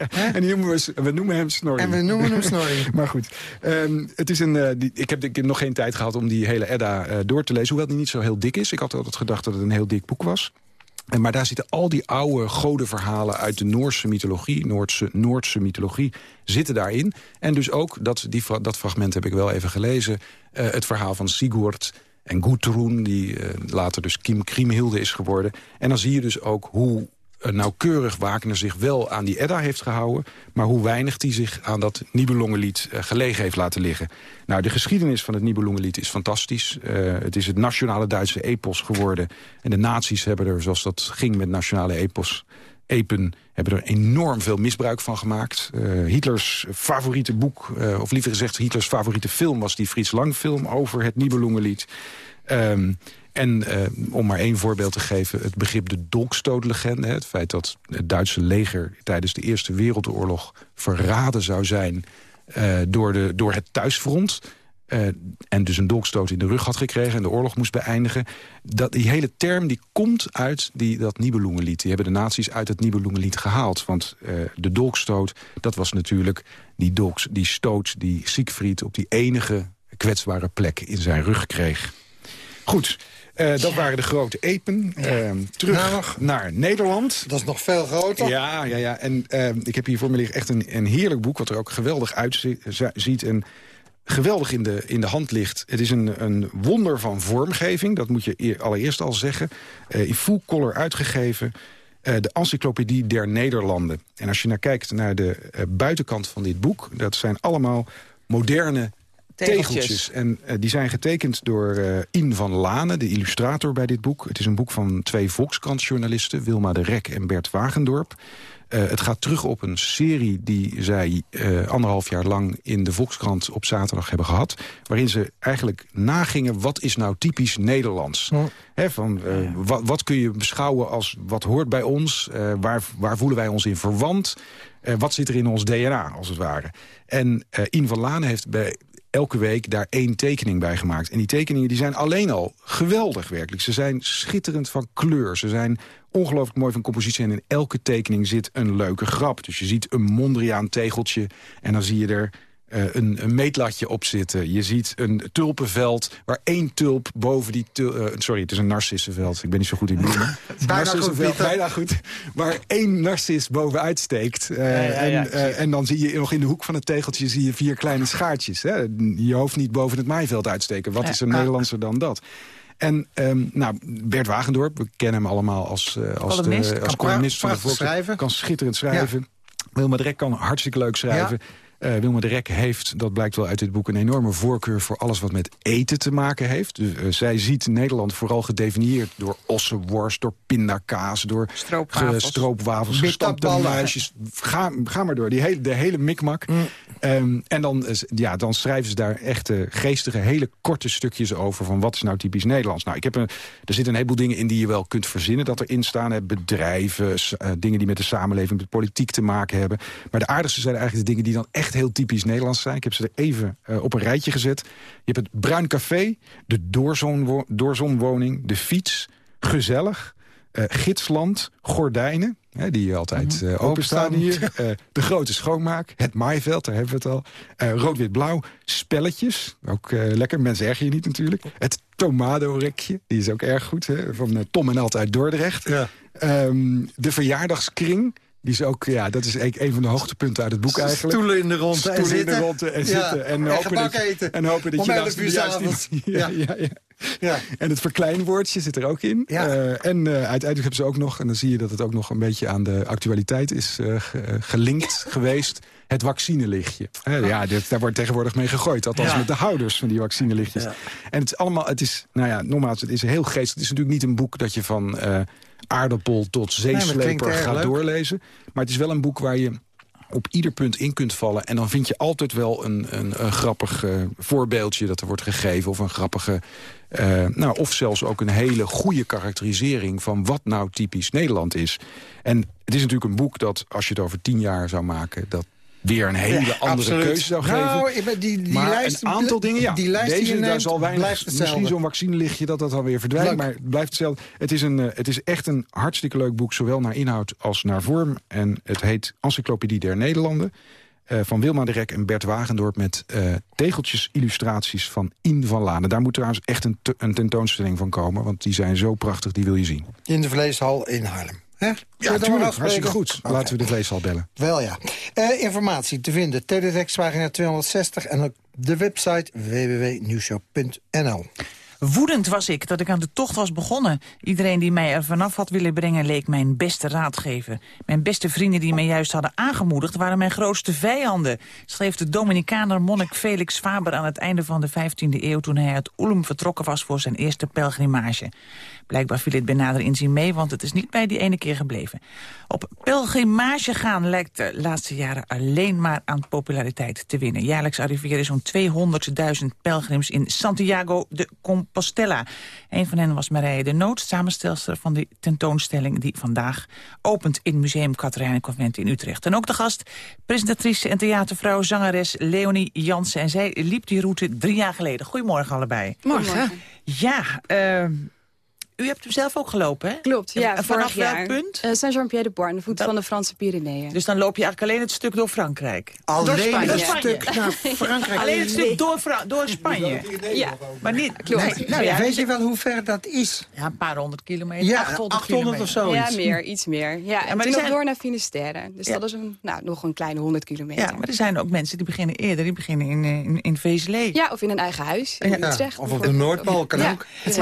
En die noemen we, we noemen hem Snorri.
En we noemen hem Snorri.
maar goed, ehm, het is een, eh, die, ik, heb, ik heb nog geen tijd gehad om die hele Edda eh, door te lezen. Hoewel die niet zo heel dik is. Ik had altijd gedacht dat het een heel dik boek was. En, maar daar zitten al die oude godenverhalen uit de Noorse mythologie... Noordse, Noordse mythologie, zitten daarin. En dus ook, dat, die, dat fragment heb ik wel even gelezen... eh, het verhaal van Sigurd en Gudrun... die eh, later dus Kim Kriemhilde is geworden. En dan zie je dus ook hoe nauwkeurig Wagner zich wel aan die Edda heeft gehouden... maar hoe weinig hij zich aan dat Nibelungenlied eh, gelegen heeft laten liggen. Nou, de geschiedenis van het Nibelungenlied is fantastisch. Eh, het is het nationale Duitse epos geworden. En de nazi's hebben er, zoals dat ging met nationale epos... epen hebben er enorm veel misbruik van gemaakt. Eh, Hitlers favoriete boek, eh, of liever gezegd Hitlers favoriete film... was die Fries Lang film over het Nibelungenlied. Ehm, en eh, om maar één voorbeeld te geven, het begrip de dolkstootlegende. Het feit dat het Duitse leger tijdens de Eerste Wereldoorlog verraden zou zijn... door, de, door het thuisfront... Uh, en dus een dolkstoot in de rug had gekregen... en de oorlog moest beëindigen. Dat, die hele term die komt uit die, dat Nibelungenlied. Die hebben de nazi's uit het Nibelungenlied gehaald. Want de dolkstoot, dat was natuurlijk die, dolks, die stoot... die Siegfried op die enige kwetsbare plek in zijn rug kreeg. Goed, uh, dat ja. waren de grote epen. Ja. terug nou, naar Nederland.
Dat is nog veel groter.
Ja, ja, ja. En ik heb hier voor me liggen echt een, een heerlijk boek... wat er ook geweldig uitziet. En geweldig in de, in de hand ligt. Het is een, een wonder van vormgeving, dat moet je allereerst al zeggen. Uh, in full color uitgegeven. De Encyclopedie der Nederlanden. En als je naar kijkt naar de buitenkant van dit boek... dat zijn allemaal moderne tegeltjes. tegeltjes. En die zijn getekend door In van Lane, de illustrator bij dit boek. Het is een boek van twee Volkskrantjournalisten... Wilma de Rek en Bert Wagendorp. Uh, het gaat terug op een serie die zij uh, anderhalf jaar lang in de Volkskrant op zaterdag hebben gehad. Waarin ze eigenlijk nagingen wat is nou typisch Nederlands. Oh. He, van, uh, wat, kun je beschouwen als wat hoort bij ons? waar, waar voelen wij ons in verwant? wat zit er in ons DNA als het ware? En In van Laan heeft bij elke week daar één tekening bij gemaakt. En die tekeningen die zijn alleen al geweldig werkelijk. Ze zijn schitterend van kleur. Ze zijn ongelooflijk mooi van compositie. En in elke tekening zit een leuke grap. Dus je ziet een Mondriaan tegeltje en dan zie je er een, een, meetlatje op zitten. Je ziet een tulpenveld waar één tulp boven die... Tulp, uh, sorry, het is een narcissenveld. Ik ben niet zo goed in bloemen.
bijna goed,
bijna goed. Waar één narcis bovenuit steekt. Ja, ja, ja, en, en, dan zie je nog in de hoek van het tegeltje zie je vier kleine schaartjes. Hè? Je hoofd niet boven het maaiveld uitsteken. Wat is er Nederlandser dan dat? En um, nou, Bert Wagendorp, we kennen hem allemaal als, uh, als, de, als columnist van de Volkskrant. Kan schitterend schrijven. Ja. Wilma Drek kan hartstikke leuk schrijven. Ja. Uh, Wilma de Rek heeft, dat blijkt wel uit dit boek... een enorme voorkeur voor alles wat met eten te maken heeft. Dus, uh, zij ziet Nederland vooral gedefinieerd door ossenworst... door pindakaas, door
stroopwafels,
stroopwafels gestampte muisjes. Ga, ga maar door, die hele, de hele mikmak. Mm. Um, en dan, ja, dan schrijven ze daar echte geestige, hele korte stukjes over... van wat is nou typisch Nederlands. Nou, ik heb een, er zitten een heleboel dingen in die je wel kunt verzinnen... dat erin staan, hè, bedrijven, uh, dingen die met de samenleving... met politiek te maken hebben. Maar de aardigste zijn eigenlijk de dingen die dan echt heel typisch Nederlands zijn. Ik heb ze er even uh, op een rijtje gezet. Je hebt het Bruin Café, de doorzonwo doorzonwoning, de fiets, gezellig, uh, gidsland, gordijnen... Hè, die altijd uh, openstaan hier. De grote schoonmaak, het maaiveld, daar hebben we het al. Rood-wit-blauw, spelletjes, ook lekker. Mensen ergen je niet natuurlijk. Het tomado-rekje, die is ook erg goed. Hè, van Tom en Alt uit Dordrecht. Ja. Um, de verjaardagskring, die is ook, ja, dat is een van de hoogtepunten uit het boek eigenlijk.
Stoelen in de
Stoelen
en
in de ronde en
ja.
zitten. En,
en
hopen dat je,
eten.
en hopen dat
Om
je juist niet... Ja, ja. Ja, ja. En het verkleinwoordje zit er ook in.
Ja.
Uh, en uh, uiteindelijk hebben ze ook nog, en dan zie je dat het ook nog een beetje aan de actualiteit is uh, gelinkt geweest. Het vaccinelichtje. ja, dit, daar wordt tegenwoordig mee gegooid. Althans met de houders van die vaccinelichtjes. En het is allemaal, het is, nou ja, nogmaals, het is heel geestig. Het is natuurlijk niet een boek dat je van aardappel tot zeesleper nee, gaat doorlezen. Maar het is wel een boek waar je op ieder punt in kunt vallen. En dan vind je altijd wel een, een, een grappig uh, voorbeeldje dat er wordt gegeven. Of een grappige, uh, nou, of zelfs ook een hele goede karakterisering... van wat nou typisch Nederland is. En het is natuurlijk een boek dat, als je het over tien jaar zou maken... dat weer een hele ja, andere absoluut. keuze zou geven.
Nou, die, die
maar
lijst,
een aantal dingen, ja.
Die lijst
Deze,
die
daar zal weinig, misschien zo'n vaccinelichtje dat dat alweer verdwijnt. Leuk. Maar het blijft hetzelfde. Het is, een, uh, het is echt een hartstikke leuk boek, zowel naar inhoud als naar vorm. En het heet Encyclopedie der Nederlanden. Uh, van Wilma de Rek en Bert Wagendorp met uh, tegeltjes illustraties van In van Lanen. Daar moet trouwens echt een, een tentoonstelling van komen, want die zijn zo prachtig, die wil je zien.
In de Vleeshal in Haarlem. He?
Ja, tuurlijk. Hartstikke goed. Okay. Laten we de vleeshal bellen.
Wel ja. Uh, informatie te vinden. Teletext pagina 260 en op de website www.nieuwshow.nl.
Woedend was ik dat ik aan de tocht was begonnen. Iedereen die mij er vanaf had willen brengen leek mijn beste raadgever. Mijn beste vrienden die mij juist hadden aangemoedigd... waren mijn grootste vijanden, schreef de Dominicaner monnik Felix Faber... aan het einde van de 15e eeuw toen hij uit Ulm vertrokken was... voor zijn eerste pelgrimage. Blijkbaar viel het bij nader inzien mee, want het is niet bij die ene keer gebleven. Op pelgrimage gaan lijkt de laatste jaren alleen maar aan populariteit te winnen. Jaarlijks arriveren zo'n 200.000 pelgrims in Santiago de Compostela. Een van hen was Marije de Noot, samenstelster van de tentoonstelling... die vandaag opent in Museum Katerijnenconvent in Utrecht. En ook de gast, presentatrice en theatervrouw, zangeres Leonie Jansen. En zij liep die route drie jaar geleden. Goedemorgen allebei.
Morgen.
Ja, uh, u hebt hem zelf ook gelopen, hè?
Klopt, ja.
En vanaf welk punt?
Uh, Saint-Jean-Pied-de-Port, aan de voet van de Franse Pyreneeën.
Dus dan loop je eigenlijk alleen het stuk door Frankrijk?
Alleen
door
het stuk naar Frankrijk?
alleen het stuk door, Fra door Spanje?
Ja.
Maar niet...
Klopt.
Nee, nou ja, weet je wel hoe ver dat is?
Ja, een paar honderd kilometer.
Ja,
800,
800 of zo.
Ja, meer, iets meer. Ja, en
Ja, maar
toen
die
nog
zijn-
door naar Finisterre. Dus
Ja.
dat is een, nou, nog een kleine 100 kilometer.
Ja, maar er zijn ook mensen die beginnen eerder. Die beginnen in, eh, in, in Vezelé.
Ja, of in een eigen huis in
Ja,
Utrecht.
of op de Noordpool, kan
Ja.
ook.
Het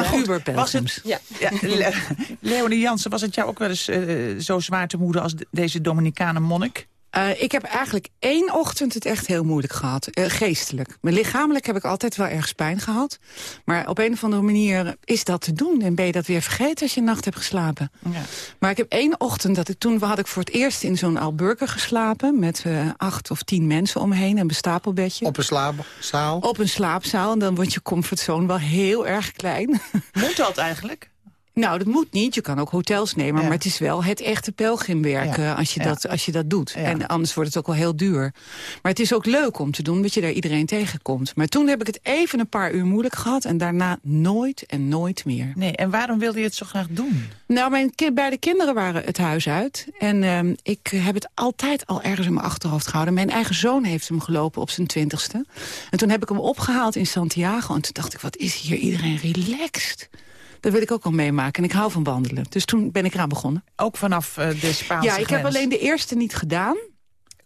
was het,
Ja.
Ja, Le- Leonie Jansen, was het jou ook wel eens eh, zo zwaar te moeden als de- deze Dominicanen monnik?
Eh, ik heb eigenlijk één ochtend het echt heel moeilijk gehad. eh, geestelijk. Maar lichamelijk heb ik altijd wel ergens pijn gehad. Maar op een of andere manier is dat te doen. En ben je dat weer vergeten als je een nacht hebt geslapen.
Ja.
Maar ik heb één ochtend, dat ik, toen had ik voor het eerst in zo'n Alburger geslapen... met eh, acht of tien mensen omheen, een bestapelbedje.
Op een slaapzaal?
Op een slaapzaal. En dan wordt je comfortzone wel heel erg klein.
Moet dat eigenlijk?
Nou, dat moet niet. Je kan ook hotels nemen.
Ja.
Maar het is wel het echte pelgrimwerk
Ja.
eh, als, je
Ja.
dat, als je dat doet. En anders wordt het ook wel heel duur. Maar het is ook leuk om te doen, dat je daar iedereen tegenkomt. Maar toen heb ik het even een paar uur moeilijk gehad. En daarna nooit en nooit meer.
Nee, en waarom wilde je het zo graag doen?
Nou, mijn beide kinderen waren het huis uit. En ehm, ik heb het altijd al ergens in mijn achterhoofd gehouden. Mijn eigen zoon heeft hem gelopen op zijn twintigste. En toen heb ik hem opgehaald in Santiago. En toen dacht ik, wat is hier iedereen relaxed. Dat wil ik ook wel meemaken. En ik hou van wandelen. Dus toen ben ik eraan begonnen.
Ook vanaf eh, de Spaanse
Ja, ik heb alleen de eerste niet gedaan.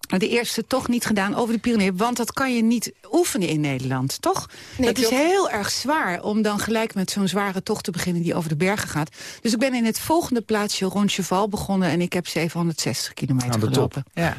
De eerste toch niet gedaan over de Pyreneeën. Want dat kan je niet oefenen in Nederland, toch?
Nee,
dat is heel erg zwaar om dan gelijk met zo'n zware tocht te beginnen... die over de bergen gaat. Dus ik ben in het volgende plaatsje Roncheval begonnen... en ik heb 760 kilometer
Aan de top.
gelopen.
Ja.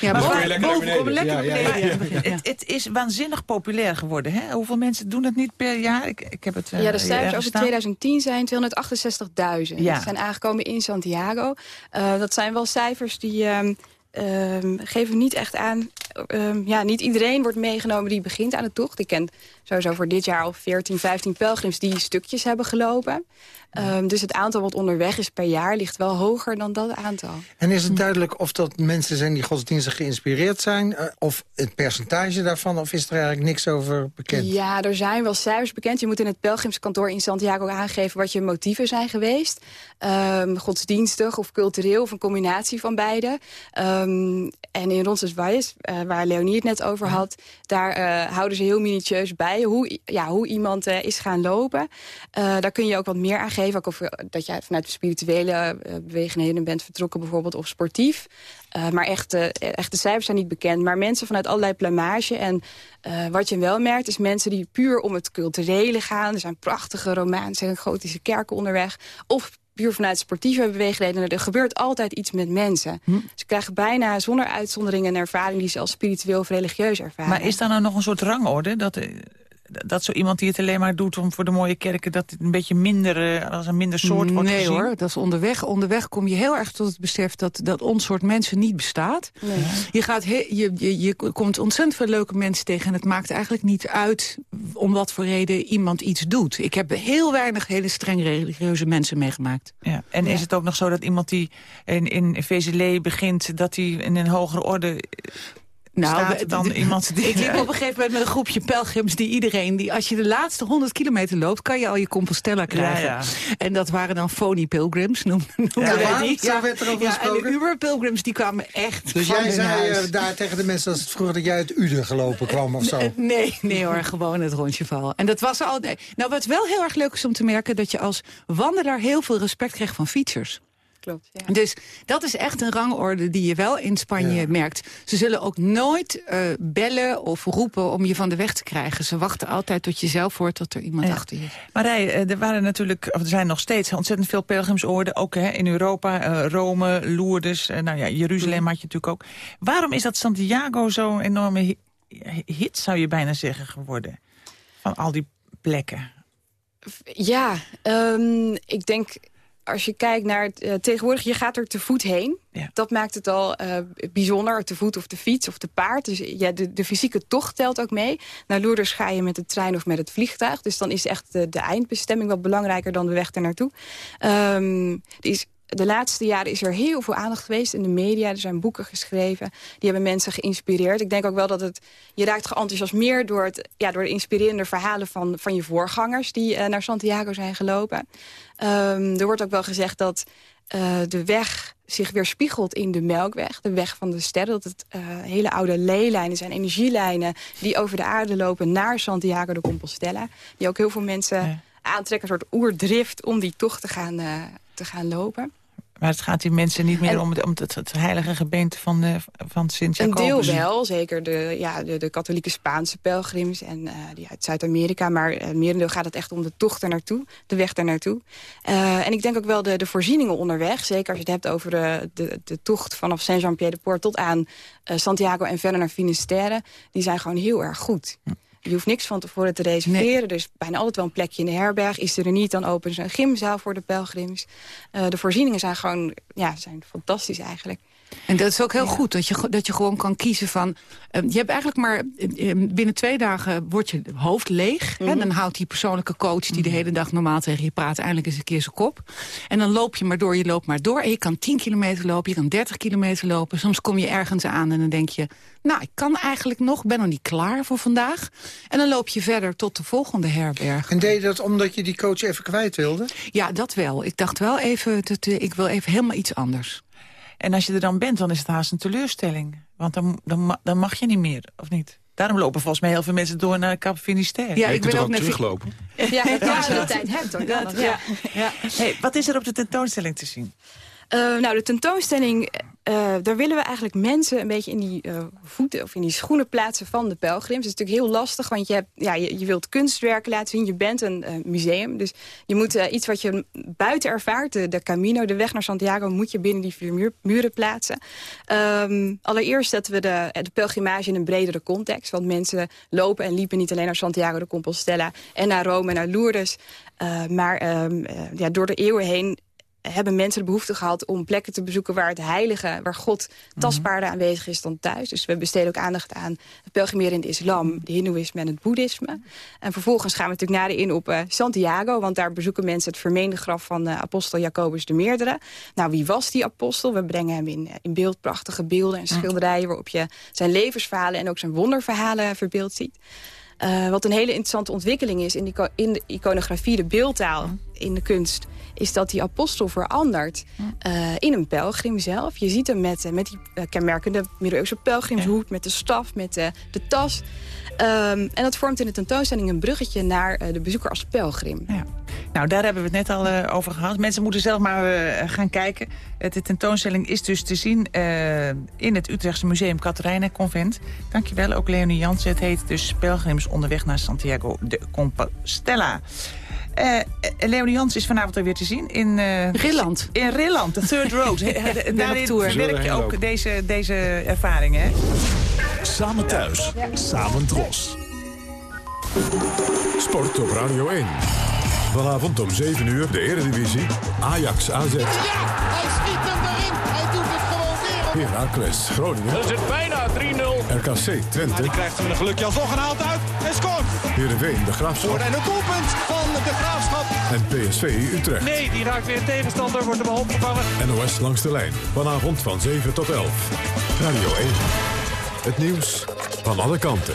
Ja,
Maar
boven,
waar-
lekker naar
boven, kom
beneden.
lekker
Ja,
naar
ja,
beneden.
ja,
Ja,
Het, het is waanzinnig populair geworden. Hè? Hoeveel mensen doen het niet per jaar? Ik, ik heb het eh,
Ja, de
ergens
cijfers over
staan.
2010 zijn 268.000.
Ja.
Die zijn aangekomen in Santiago. Eh, dat zijn wel cijfers die ehm, ehm, geven niet echt aan... ehm, ja, niet iedereen wordt meegenomen die begint aan de tocht. Ik ken sowieso voor dit jaar al 14, 15 pelgrims die stukjes hebben gelopen. Ehm, dus het aantal wat onderweg is per jaar ligt wel hoger dan dat aantal.
En is het duidelijk of dat mensen zijn die godsdienstig geïnspireerd zijn... eh, of het percentage daarvan, of is er eigenlijk niks over bekend?
Ja, er zijn wel cijfers bekend. Je moet in het pelgrimskantoor in Santiago aangeven wat je motieven zijn geweest. Godsdienstig of cultureel of een combinatie van beide. Ehm, en in Roncesvalles, eh waar Leonie het net over had... daar eh, houden ze heel minutieus bij hoe, ja, hoe iemand eh, is gaan lopen. Daar kun je ook wat meer aan geven. Ook of, dat jij vanuit de spirituele beweegheden bent vertrokken bijvoorbeeld... of sportief. Maar echt, echte cijfers zijn niet bekend. Maar mensen vanuit allerlei plamage. En wat je wel merkt is mensen die puur om het culturele gaan. Er zijn prachtige Romaanse en gotische kerken onderweg. Of puur vanuit sportieve beweegredenen. Er gebeurt altijd iets met mensen. Ze krijgen bijna zonder uitzondering een ervaring... die ze als spiritueel of religieus ervaren.
Maar is daar nou nog een soort rangorde? Dat, eh, dat zo iemand die het alleen maar doet om voor de mooie kerken... dat het een beetje minder, eh, als een minder soort wordt
nee
gezien?
hoor, dat is onderweg. Onderweg kom je heel erg tot het besef dat, dat ons soort mensen niet bestaat. Je, gaat he- je, je, je komt ontzettend veel leuke mensen tegen... en het maakt eigenlijk niet uit om wat voor reden iemand iets doet. Ik heb heel weinig hele streng religieuze mensen meegemaakt.
Ja. En is het ook nog zo dat iemand die in, in VZL begint... dat hij in een hogere orde
Nou,
dan iemand die...
Ik liep op een gegeven moment met een groepje pelgrims die iedereen... die als je de laatste 100 kilometer loopt, kan je al je Compostela krijgen.
Ja, ja.
En dat waren dan phony pilgrims, noemden noemden
Ja, waar?
die.
Zo werd er over
ja,
gesproken?
En de Uber pilgrims die kwamen echt
Dus jij zei
huis.
eh, daar tegen de mensen als het vroeger dat jij uit Uden gelopen kwam of zo?
Nee, nee hoor, gewoon het rondje val. En dat was al. nee. Nou, wat wel heel erg leuk is om te merken, dat je als wandelaar heel veel respect krijgt van fietsers.
Klopt. Ja.
Dus dat is echt een rangorde die je wel in Spanje merkt. Ze zullen ook nooit uh, bellen of roepen om je van de weg te krijgen. Ze wachten altijd tot je zelf hoort dat er iemand
Ja.
achter je is.
Marij, eh, er waren natuurlijk, of er zijn nog steeds ontzettend veel pelgrimsoorden. Ook hè, in Europa, eh, Rome, Lourdes, eh, nou ja, Jeruzalem had je natuurlijk ook. Waarom is dat Santiago zo'n enorme hi- hit, zou je bijna zeggen, geworden? Van al die plekken.
Ja, ehm, ik denk als je kijkt naar het, eh, tegenwoordig, je gaat er te voet heen. Dat maakt het al eh, bijzonder, te voet of de fiets of te paard. Dus ja, de, de fysieke tocht telt ook mee. Naar Lourdes ga je met de trein of met het vliegtuig. Dus dan is echt de, de eindbestemming wat belangrijker dan de weg ernaartoe. Er is de laatste jaren is er heel veel aandacht geweest in de media. Er zijn boeken geschreven. Die hebben mensen geïnspireerd. Ik denk ook wel dat het, je raakt geenthousiasmeerd door, het, ja, door de inspirerende verhalen van, van je voorgangers... die eh, naar Santiago zijn gelopen. Ehm, er wordt ook wel gezegd dat eh, de weg zich weer spiegelt in de Melkweg. De weg van de sterren. Dat het eh, hele oude leelijnen zijn, energielijnen... die over de aarde lopen naar Santiago de Compostela. Die ook heel veel mensen aantrekken. Een soort oerdrift om die tocht te gaan, eh, te gaan lopen.
Maar het gaat die mensen niet meer
En-
om, het, om het, het heilige gebeente van, de, van Sint
Een
Jacobus.
deel wel, zeker de, ja, de, de katholieke Spaanse pelgrims en eh, die uit Zuid-Amerika. Maar uh, merendeel gaat het echt om de tocht er naartoe, de weg er naartoe. Uh, en ik denk ook wel de, de voorzieningen onderweg. Zeker als je het hebt over de, de, de tocht vanaf Saint-Jean-Pied-de-Port tot aan Santiago en verder naar Finisterre. Die zijn gewoon heel erg goed. Je hoeft niks van tevoren te reserveren. Nee. Dus bijna altijd wel een plekje in de herberg. Is er, er niet, dan openen ze een gymzaal voor de pelgrims. Uh, de voorzieningen zijn gewoon ja, zijn fantastisch eigenlijk.
En dat is ook heel ja. goed, dat je, dat je gewoon kan kiezen van... Uh, je hebt eigenlijk maar... Uh, binnen twee dagen wordt je hoofd leeg. Mm -hmm. hè, dan houdt die persoonlijke coach die de hele dag normaal tegen je praat... eindelijk eens een keer zijn kop. En dan loop je maar door, je loopt maar door. En je kan 10 kilometer lopen, je kan 30 kilometer lopen. Soms kom je ergens aan en dan denk je... nou, ik kan eigenlijk nog, ben nog niet klaar voor vandaag. En dan loop je verder tot de volgende herberg.
En deed je dat omdat je die coach even kwijt wilde?
Ja, dat wel. Ik dacht wel even, dat, ik wil even helemaal iets anders.
En als je er dan bent, dan is het haast een teleurstelling. Want dan, dan, dan mag je niet meer, of niet? Daarom lopen volgens mij heel veel mensen door naar Cap Finisterre.
Ja, ik ben ook, ook teruglopen.
Ja, als je de tijd hebt, dat. Ja.
Ja. Hey, wat is er op de tentoonstelling te zien?
Uh, nou, de tentoonstelling, uh, daar willen we eigenlijk mensen een beetje in die uh, voeten of in die schoenen plaatsen van de pelgrims. Dat is natuurlijk heel lastig, want je, hebt, ja, je, wilt kunstwerken laten zien. Je bent een museum, dus je moet iets wat je buiten ervaart, de, Camino, de weg naar Santiago, moet je binnen die vier muur, muren plaatsen. Um, allereerst zetten we de, de pelgrimage in een bredere context, want mensen lopen en liepen niet alleen naar Santiago de Compostela en naar Rome en naar Lourdes, maar um, ja, door de eeuwen heen hebben mensen de behoefte gehad om plekken te bezoeken... waar het heilige, waar God tastbaarder aanwezig is dan thuis. Dus we besteden ook aandacht aan het pelgrimeren in de islam... de hindoeïsme en het boeddhisme. En vervolgens gaan we natuurlijk nader in op uh, Santiago... want daar bezoeken mensen het vermeende graf van uh, apostel Jacobus de Meerdere. Nou, wie was die apostel? We brengen hem in, in beeld prachtige beelden en schilderijen... waarop je zijn levensverhalen en ook zijn wonderverhalen verbeeld ziet. Uh, wat een hele interessante ontwikkeling is in, die, in de iconografie, de beeldtaal, in de kunst... is dat die apostel verandert uh, in een pelgrim zelf. Je ziet hem met, uh, met die uh, kenmerkende middeleeuwse pelgrimshoed... met de staf, met de, de tas. Um, en dat vormt in de tentoonstelling een bruggetje naar de bezoeker als pelgrim.
Ja. Nou, daar hebben we het net al over gehad. Mensen moeten zelf maar gaan kijken. De tentoonstelling is dus te zien in het Utrechtse Museum Catharijnen Convent. Dankjewel, ook Leonie Jansen. Het heet dus Pelgrims onderweg naar Santiago de Compostela. Uh, Leonie Jans is vanavond alweer te zien in... Uh,
Rilland.
In Rilland, de Third Road. Daarin verwerk je ook deze, deze ervaring, hè?
Samen thuis, ja. samen dros.
Sport op Radio 1. Vanavond om 7 uur de Eredivisie. Ajax AZ.
Ja, hij schiet hem erin. Hij doet het gewoon weer.
Heracles Groningen.
Dat is het bijna 3-0.
RKC Twente.
Die krijgt hem een gelukje alsnog gehaald uit en scoort.
Heerenveen de Graafschap.
En een doelpunt van de Graafschap.
En PSV Utrecht.
Nee, die raakt weer tegenstander, wordt hem opgevangen.
NOS langs de lijn. Vanavond van 7 tot 11. Radio 1. Het nieuws van alle kanten.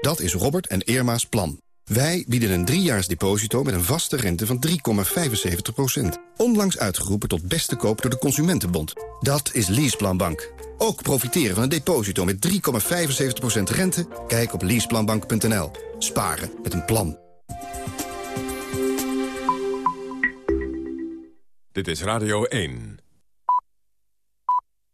Dat is Robert en Irma's plan. Wij bieden een driejaars deposito met een vaste rente van 3,75%. Onlangs uitgeroepen tot beste koop door de Consumentenbond. Dat is Leaseplanbank. Ook profiteren van een deposito met 3,75% rente? Kijk op leaseplanbank.nl. Sparen met een plan.
Dit is Radio 1.